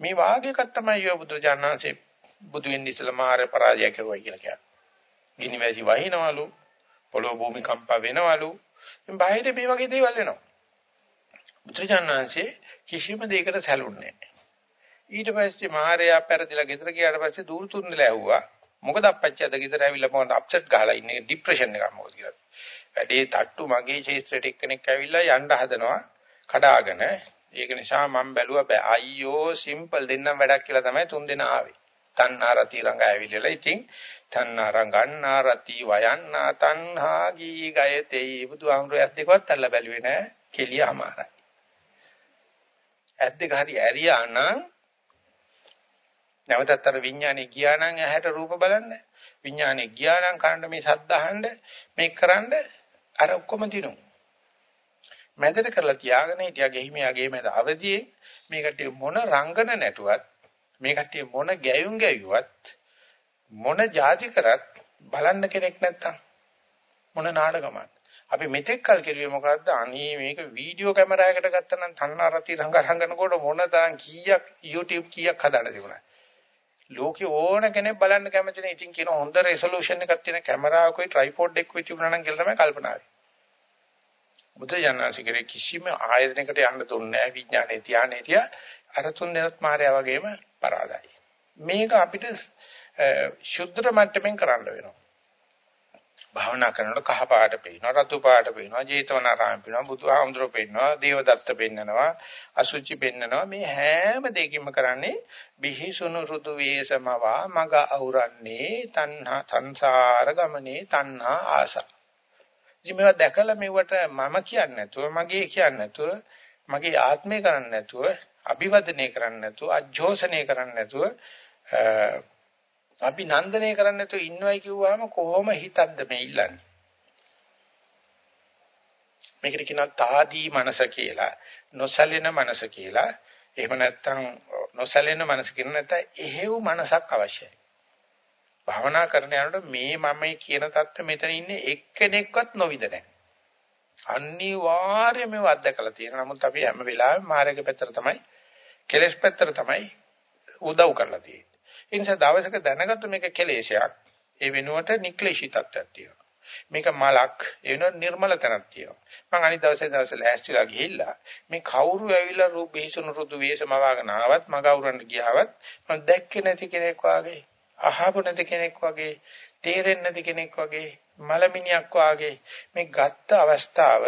මේ වාගේකක් තමයි යෝ බුදුරජාණන්සේ බුදු වෙන්න ඉස්සලා මාර පරාජය කරුවා කියලා කියන්නේ. ගිනිවැසි වහිනවලු පොළොව භූමි කම්පා වෙනවලු. මේ බාහිර මේ වගේ දේවල් වෙනවා. බුදුරජාණන්සේ කිසිම දෙයකට සැලුන්නේ නැහැ. ඊට පස්සේ මාර්යා පෙරදිලා ගෙදර ගියාට පස්සේ දූරු තුන්දලා ඇහුවා. මොකද අපච්චි අද ගෙදර ඇවිල්ලා මොකද අප්සෙට් ගහලා ඉන්නේ ડિප්‍රෙෂන් එකක් මොකද කියලා. වැඩේ තට්ටු මගේ ශේස්ත්‍රයට එක්කෙනෙක් ඇවිල්ලා යන්න හදනවා කඩාගෙන. ඒක නිසා මම බැලුවා බෑ අයියෝ සිම්පල් දෙන්නම් වැඩක් කියලා තමයි තුන් දෙනා ආවේ. තණ්හා රති රංග ඇවිල්ලා ඉතින් තණ්හා රංගන්නා රති වයන්නා තණ්හා ගී ගයතේ බුදුහාමුදුරුවෝ ඇස් දෙකවත් අල්ල බැලුවේ නෑ කෙලියමාරයි. ඇස් දෙක හරි ඇරියා නම් නැවතත් අර විඥානේ ගියා නම් ඇහැට රූප බලන්න. විඥානේ ගියා නම් කනට මේ ශබ්ද අහන්න මේක කරන්න අර ඔක්කොම දිනු මැදට කරලා තියාගෙන හිටියා ගෙහිමියාගේ මැද අවදියේ. මේ කට්ටිය මොන රංගන නැටුවත් මේ කට්ටිය මොන ගැයුම් ගැයුවත් මොන જાති කරත් බලන්න කෙනෙක් නැත්තම් මොන නාඩගමක් අපි මෙතෙක් කල් කෙරුවේ මොකද්ද? අනේ මේක වීඩියෝ කැමරාවකට ගත්තා නම් තණ්හාරති රංග රංගනකොට මොන තරම් කීයක් YouTube කීයක් හදාන්න තිබුණා. ලෝකේ ඕන කෙනෙක් බලන්න කැමති නේ. ඉතින් කියන හොඳ රෙසලූෂන් එකක් තියෙන කැමරාවකයි ට්‍රයිපෝඩ් එකක් වෙච්ච උනා නම් කියලා තමයි කල්පනා වෙන්නේ. බුදුජානනාසිකරේ කිසිම ආයතනයකට යන්න දුන්නේ නැහැ විඥානේ ධානයේ තියා අර තුන් දෙනත් මාර්යා වගේම පරාදයි. මේක අපිට ශුද්ධ මට්ටමින් කරන්න වෙනවා. භාවනා කරනකොට කහ පාට පේනවා රතු පාට පේනවා ජේතවනාරාම පේනවා බුදුහාමුදුරුව පේනවා දේවදත්ත පෙන්නනවා අසුචි පෙන්නනවා. මේ හැම දෙයකින්ම කරන්නේ බිහිසුණු ඍතු වේසමවා මග අවරන්නේ තණ්හා සංසාර ගමනේ තණ්හා ආසා. ඉතින් මේවා දැකලා මෙවට මම කියන්නේ නැතුව මගේ කියන්නේ නැතුව මගේ ආත්මය කරන්නේ නැතුව අභිවදනය කරන්නේ නැතුව අජෝසනය කරන්නේ නැතුව අපි නන්දනය කරන්නේ නැතුව ඉන්නවයි කිව්වහම කොහොම හිතක්ද මේ ඉල්ලන්නේ? මේකට කියනවා తాදී මනස කියලා, නොසැලෙන මනස කියලා. එහෙම නැත්නම් නොසැලෙන මනස කියන නැත්නම් එහෙව් මනසක් අවශ්‍යයි. භාවනා කරන යනකොට මේ මමයි කියන தත්ත්වෙ මෙතන ඉන්නේ එක්කෙනෙක්වත් නොවිද නැහැ. අනිවාර්යයෙන්ම වද්දකලා තියෙනවා. නමුත් අපි හැම වෙලාවෙම මාර්ගය පැත්තට තමයි කෙලස් පැත්තට තමයි උදව් කරලා තියෙන්නේ. ඒ නිසා දවසක දැනගත්තු මේක කෙලේශයක්. ඒ වෙනුවට නික්ලේශී තත්ත්වයක් තියෙනවා. මේක මලක් ඒ වෙනුවට නිර්මල තැනක් තියෙනවා. මම අනිත් දවසේ දවසේ ලෑස්තිලා ගිහිල්ලා මේ කවුරු ඇවිල්ලා රූප බිහිසුණු රුදු වේශම වාගෙන ආවත් මග අවරන්න ගියාවත් මම දැක්කේ නැති කෙනෙක් වාගේ අහපු නැති කෙනෙක් වගේ තේරෙන්නේ නැති කෙනෙක් වගේ මලමිනියක් වාගේ මේ ගත්ත අවස්ථාව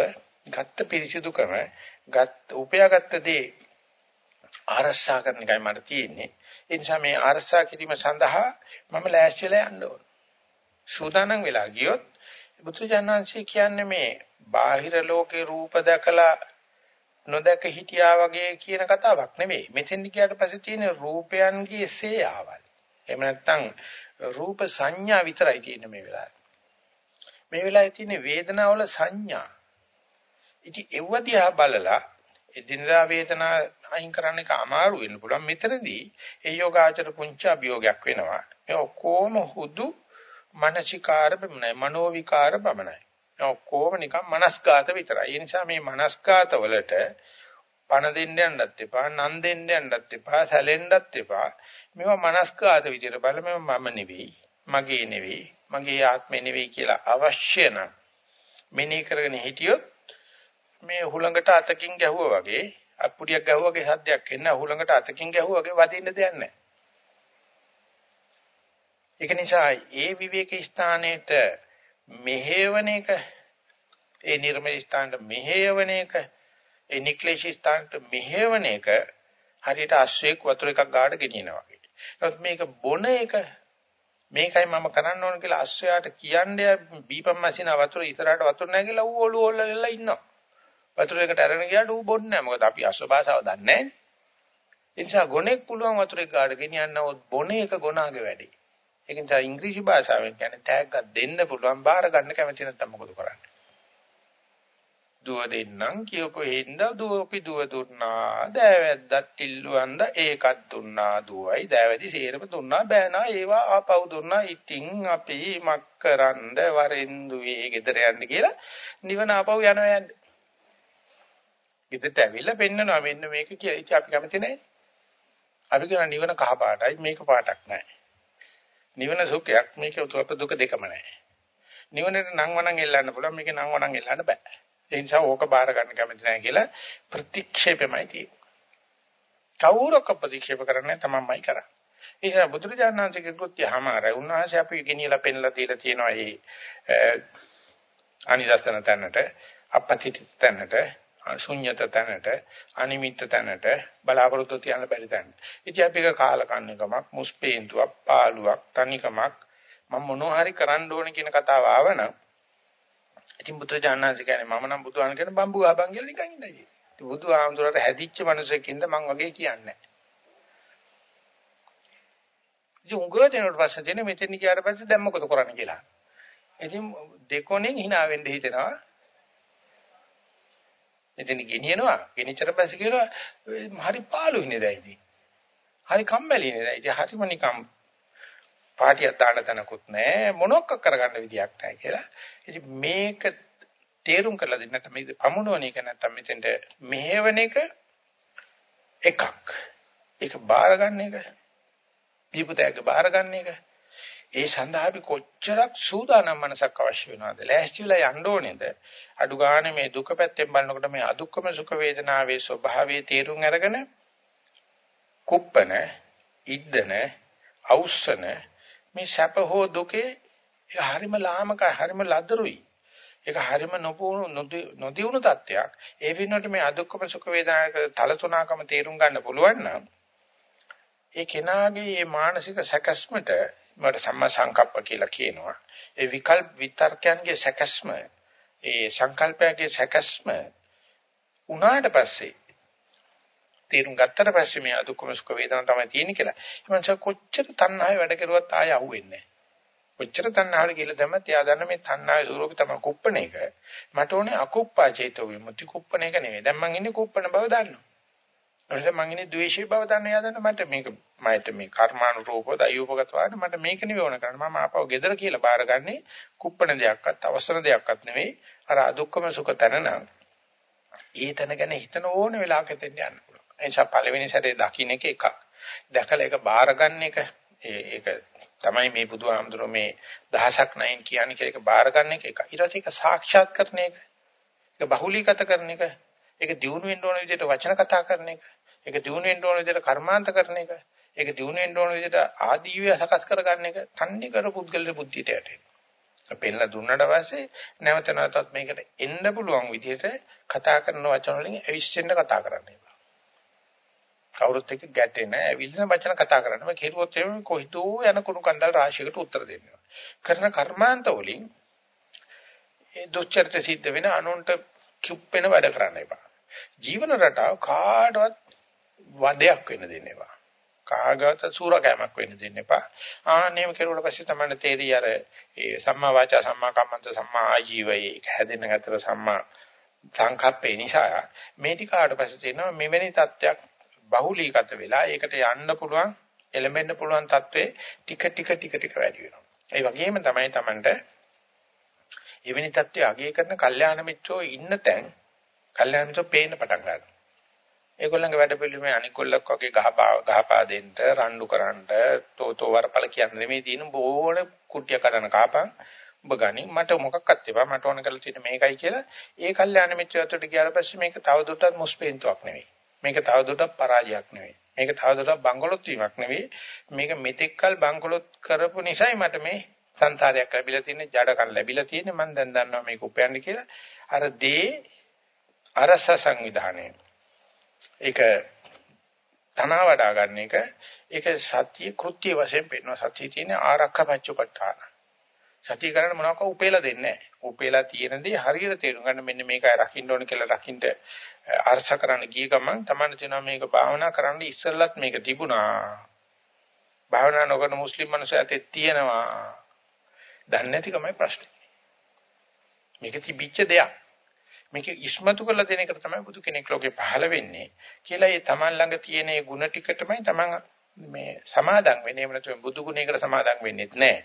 ගත්ත පිරිසිදුකම ගත් උපයාගත්ත දේ ආරස්සා කරන එකයි මට තියෙන්නේ. ඒ නිසා මේ ආරස්සා කිරීම සඳහා මම ලෑස්තිලා යන්න ඕන. සූදානම් වෙලා ගියොත් බුදුජානන්සේ කියන්නේ මේ බාහිර ලෝකේ රූප දැකලා නොදැක හිටියා වගේ කියන කතාවක් නෙවෙයි. මෙතෙන් ගියාට පස්සේ තියෙන රූපයන්ගේ සේයාවල්. එහෙම නැත්නම් රූප සංඥා විතරයි තියෙන්නේ මේ වෙලාවේ. මේ වෙලාවේ තියෙන වේදනාවල සංඥා. ඉතින් එව්ව දිහා බලලා එදිනදා වේදනා අයින් කරන්න එක අමාරු වෙන්න පුළුවන්. මෙතනදී ඒ යෝගාචර පුංචි අභියෝගයක් වෙනවා. මේ ඔක්කොම හුදු මානසිකාර බමනයි, මනෝ විකාර බමනයි. ඔක්කොම නිකන් මනස්ගත විතරයි. ඒ නිසා මේ මනස්ගත වලට පණ දෙන්න යන්නත් එපා, නන් දෙන්න යන්නත් එපා, සැලෙන්නත් එපා. මේවා මනස්ගත විදියට බල මේවා මම නෙවෙයි, මගේ නෙවෙයි, මගේ ආත්මේ නෙවෙයි කියලා අවශ්‍ය නම් මෙනෙහි කරගෙන හිටියොත් මේ හුළඟට අතකින් ගැහුවා වගේ අප්පුඩියක් ගැහුවා වගේ සද්දයක් එන්න හුළඟට අතකින් ගැහුවා වගේ වදින්න දෙයක් නැහැ. ඒක නිසා ඒ විවේක ස්ථානයේට මෙහෙවන එක ඒ නිර්මල ස්ථානට මෙහෙවන එක ඒ නික්ලේශී ස්ථානට මෙහෙවන එක හරියට අශ්වයක් වතුර එකක් ගාඩ ගෙනියනවා වගේ. නමුත් මේක බොන එක මේකයි මම කරන්න ඕන කියලා අශ්වයාට කියන්නේ බීපම් මැෂින වතුර ඉස්සරහට වතුර නැහැ කියලා ඌ ඔළුව ඔල්ලලා ඉන්නවා. වතුර එකට අරගෙන ගියාට ඌ බොන්නේ නැහැ. මොකද අපි අශ්ව භාෂාව දන්නේ නැහැ. ඒ නිසා ගොනෙක් පුළුවන් වතුර එක ගාඩ ගෙනියන්නවොත් බොන එක ගොනාගේ වැඩේ. ඒක නිසා ඉංග්‍රීසි භාෂාවෙන් කියන්නේ ටැග් එකක් දෙන්න පුළුවන් බාර ගන්න කැමති නැත්නම් මොකද කරන්නේ? දුව දෙන්නම් කියපො හින්ද දුව අපි දුව දුන්නා දෑවැද්දත් තිල්ලුවන්ද ඒකත් දුන්නා දුවයි දෑවැදි සේරම දුන්නා බෑනා ඒවා ආපහු දුන්නා ඉතින් අපි මක්කරන්ද වරෙන්දුවේ ගෙදර යන්න කියලා නිවන ආපහු යනවා යන්නේ. ගෙදරට ඇවිල්ලා පෙන්නනවා මෙන්න මේක කියලා ඉතින් අපි කැමති නැහැ. අපි කියන නිවන කහ පාටයි මේක පාටක් නැහැ. නිවන සුඛයක් මේක උතුප දුක දෙකම නැහැ. නිවනට නම් වණන් එල්ලන්න පුළුවන් මේක නම් වණන් එල්ලන්න බෑ. ඒ නිසා ඕක බාර ගන්න කැමති නැහැ කියලා ප්‍රතික්ෂේපෙමයි තියෙන්නේ. කවුරක් ප්‍රතික්ෂේප කරන්නේ තමන්මයි කරන්නේ. ඒ නිසා බුදුරජාණන් වහන්සේගේ කෘත්‍යහමාරයි. උන්වහන්සේ අපි ගෙනියලා පෙන්ලා දීලා තියෙනවා මේ අනිදස්සන තැනට අපපතිත තැනට ශුන්්‍යත තැනට අනිමිත්ත තැනට බලාපොරොත්තු තියන්න බැරි තැනට. ඉතින් අපි එක කාලකන්නිකමක්, මුස්පේන්තුවක්, පාළුවක්, තනිකමක් මම මොනවා හරි කරන්න ඕන කියන කතාව ආවනම් ඉතින් බුදුජානනාංශ කියන්නේ මම නම් බුදුහාම කියන බම්බු ආබන් කියලා නිකන් ඉන්නයි. ඉතින් බුදුහාමුදුරට හැදිච්ච මිනිසෙකින්ද මං වගේ කියන්නේ නැහැ. ඉතින් උගෝ දෙනකොට පස්සේ දෙන මෙතන ගියාට පස්සේ දැන් මොකද කරන්නේ කියලා. ඉතින් දෙකොණෙන් hina වෙන්න හිතෙනවා. මෙතන ගෙනියනවා. ගෙනිච්චට පස්සේ කියනවා හරි පාළුයිනේ දැන් ඉතින්. හරි කම්මැලිනේ දැන් ඉතින් හරිම නිකම් පාටියක් දාන්න තැනකුත් නැහැ මොනක් කරගන්න විදියක් නැහැ කියලා. ඉතින් මේක තේරුම් කරලා දෙන්න නැත්නම් මේක පමුණවන එක නැත්නම් මෙතෙන්ට මෙහෙවන එක එකක්. ඒක බාර ගන්න එක. දීපතයක බාර ගන්න එක. ඒ සඳහා අපි කොච්චරක් සූදානම් මනසක් අවශ්‍ය වෙනවද? ලෑස්තිලා යන්න ඕනේද? අඩු ගන්න මේ දුක පැත්තෙන් බලනකොට මේ අදුක්කම සුඛ වේදනාවේ ස්වභාවයේ තේරුම් අරගෙන කුප්පන, ඉද්දන, අවුස්සන මේ සැප හෝ දුකේ ඒක හරිම ලාමකයි හරිම ලදරුයි ඒක හරිම නොපුණු නොදියුණු තත්ත්වයක් ඒ වෙනුවට මේ අදුක්කම සුඛ වේදනාක තලතුණකම තේරුම් ගන්න පුළුවන් නම් ඒ කෙනාගේ මේ මානසික සැකස්මට මට සම්මා සංකප්ප කියලා කියනවා ඒ විකල්ප විතර්කයන්ගේ සැකස්ම ඒ සංකල්පයගේ සැකස්ම උනාට පස්සේ තේරුම් ගත්තට පස්සේ මේ අදුක්කම සුඛ වේදනා තමයි තියෙන්නේ කියලා. ඒ මනුස්සයා කොච්චර තණ්හාවේ වැඩ කරුවත් ආය අහුවෙන්නේ නැහැ. කොච්චර තණ්හාවට කියලා දැම්මත් එයා දන්න මේ තණ්හාවේ ස්වරූපය තමයි කුප්පණ එක. මට ඕනේ අකුප්පා චේතෝ විමුක්ති කුප්පණ එක නෙවෙයි. දැන් මං ඉන්නේ කුප්පණ බව දන්නවා. ඊට මං ඉන්නේ ද්වේෂී බව දන්න එයා දන්න මට මේක මයිට මේ කර්මානුරූපව දයූපගත වාට මට මේක නෙවෙයි ඕන කරන්නේ. මම ආපහු gedara කියලා බාරගන්නේ කුප්පණ දෙයක්වත් අවසර දෙයක්වත් නෙවෙයි. අර අදුක්කම සුඛ තන නම් ඒ තන ගැන හිතන ඕන වෙලාවක තෙන්න යන්න. ඒ නිසා පළවෙනි සැරේ දකින්න එක එකක්. දැකලා ඒක බාර ගන්න එක ඒක තමයි මේ බුදුහාමුදුරුවෝ මේ දහසක් නැයින් කියන්නේ කියලා ඒක බාර ගන්න එක එක. ඊට පස්සේ ඒක සාක්ෂාත් කරන එක. ඒක බහුලීගත කරන එක. ඒක දියුණු වෙන්න ඕන විදිහට වචන කතා කරන එක. ඒක දියුණු වෙන්න ඕන විදිහට කර්මාන්ත කරන එක. ඒක දියුණු වෙන්න ඕන විදිහට ආදීවය සකස් කරගන්න එක තන්නේ කර පුද්ගල බුද්ධියට යටේ. පෙන්නලා දුන්නට පස්සේ නැවත නැවතත් මේකට එන්න පුළුවන් විදිහට කතා කරන වචන වලින් ඇවිස්සෙන්න කතා කරන්න එපා. කවුරුත් එක්ක ගැටෙන්න ඇවිල්ලා වචන කතා කරන්න. මේ කෙරුවොත් එimhe කොහිදෝ යන කුණු කන්දල් රාශියකට උත්තර දෙන්නවා. කරන කර්මාන්ත වලින් ඒ දුස්චරිත සිද්ධ වෙන අනුන්ට කිප්පෙන වැඩ කරන්න එපා. ජීවන රටාව කාටවත් වදයක් වෙන්න දෙන්න එපා. කාගත සූරකෑමක් වෙන්න දෙන්න එපා. ආන්නේම කෙරුවට පස්සේ තමයි තේරි අර ඒ සම්මා වාචා සම්මා කම්මන්ත සම්මා ආජීවයේ හැදෙන ගතර සම්මා සංකප්පේ නිසා මේ ටික ආවට පස්සේ තියෙනවා මෙවැනි தත්වයක් බහුලීගත වෙලා ඒකට යන්න පුළුවන් එළඹෙන්න පුළුවන් தત્වේ ටික ටික ටික ටික වැඩි වෙනවා. ඒ වගේම තමයි Tamanට එවැනි தત્ත්වය අගය කරන කල්යාණ මිත්‍රෝ ඉන්න තැන් කල්යාණ මිත්‍රෝ පේන්න පටන් ගන්නවා. ඒගොල්ලන්ගේ වැඩ පිළිමේ අනිකොල්ලක් වගේ ගහපා ගහපා දෙන්න රණ්ඩු කරන්න තෝතෝ වරපල කියන්නේ නෙමෙයි තියෙන බෝණ කුට්ටිය කඩන කාපන්. ඔබ ගනි මට මොකක්වත් එපා. මට ඕන කරලා තියෙන මේකයි කියලා. ඒ කල්යාණ මිත්‍රයන්ට ගියාට පස්සේ මේක තවදුරටත් මුස්පේන්තුවක් නෙවෙයි. මේක තවදුරටත් පරාජයක් නෙවෙයි. මේක තවදුරටත් බංගලොත් වීමක් නෙවෙයි. මේක මෙතෙක්කල් බංගලොත් කරපු නිසායි මට මේ සංසාරයක් ලැබිලා තියෙන්නේ. ජඩකම් ලැබිලා තියෙන්නේ. මම දැන් දන්නවා මේක උපයන්න කියලා. අර දේ අරස සංවිධානයේ ඒක තනවා වඩා ගන්න එක. ඒක සත්‍ය කෘත්‍ය වශයෙන් පෙන්වනවා සත්‍ය තියෙන ආරක්ෂා පච්චපට්ඨාන සත්‍ය කරන්න මොනවාක උපේලා දෙන්නේ නැහැ. උපේලා තියෙන දේ හරියට තේරුම් ගන්න මෙන්න මේකයි රකින්න ඕන කියලා රකින්න අර්ථ කරන්න ගිය ගමන් තමයි තියෙනවා මේක භාවනා කරන්න ඉස්සෙල්ලත් මේක තිබුණා. භාවනා නොකරන මුස්ලිම් මිනිස්සු ඇතේ තියෙනවා. දන්නේ නැතිකමයි ප්‍රශ්නේ. මේක තිබිච්ච දෙයක්. මේක ඉස්මතු කරලා දෙන එකට තමයි බුදු කෙනෙක් ලෝකේ පහළ වෙන්නේ කියලා ඒ Taman ළඟ තියෙන ඒ ಗುಣ ටික තමයි Taman මේ සමාදන් වෙන්නේ. එහෙම නැත්නම් බුදු ගුණයකට සමාදන් වෙන්නේත් නැහැ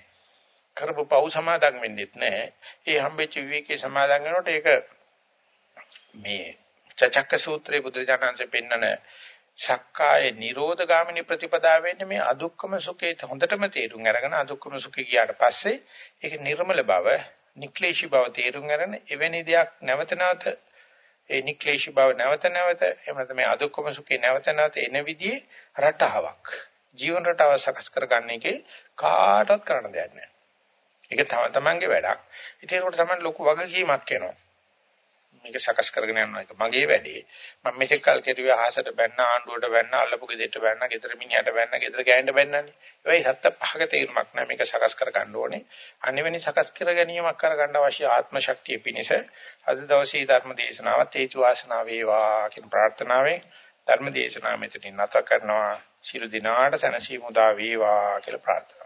කරපු පව් සමාදන් වෙන්නේත් නැහැ ඒ හම්බෙච්ච විවේකේ සමාදන් වෙනකොට ඒක මේ චචක්ක සූත්‍රයේ බුදුජානන්සේ පෙන්නන සක්කාය නිරෝධ ගාමිනී ප්‍රතිපදාව වෙන්නේ මේ අදුක්කම සුඛේ හොඳටම තේරුම් අරගෙන අදුක්කම සුඛේ ගියාට පස්සේ ඒක නිර්මල බව නික්ලේශී බව තේරුම් ගන්න එවැනි දෙයක් නැවත නැවත ඒ නික්ලේශී බව නැවත නැවත එහෙම නැත්නම් මේ අදුක්කම සුඛේ නැවත නැවත එන විදිහේ රටාවක් ජීවන රටාව සකස් කරගන්න එකේ කාටවත් කරන්න දෙයක් නැහැ. ඒක තම තමන්ගේ වැඩක්. ඉතින් ඒකට තමයි ලොකු වගකීමක් එනවා. මේක සකස් කරගෙන යනවා එක මගේ වැඩේ. මම මෙතෙක් කල් කෙරුවේ අහසට බැන්න ආණ්ඩුවට බැන්න අල්ලපු ගෙදරට බැන්න ගෙදර මිනිහට බැන්න ගෙදර ගෑනට බැන්නනේ. ඒවයි සත්ත පහක තේරුමක් නැහැ මේක සකස් කර ගන්න ඕනේ. අනිවෙනි සකස් කර ගැනීමක් කර ගන්න අවශ්‍ය ආත්ම ශක්තිය පිණිස අද දවසේ ධර්ම දේශනාවත් හේතු වාසනා වේවා කියන ප්‍රාර්ථනාවෙන් ධර්ම දේශනාව මෙතනින් නැත කරනවා. ශිරු දිනාට සනසීමු දා වේවා කියලා ප්‍රාර්ථනා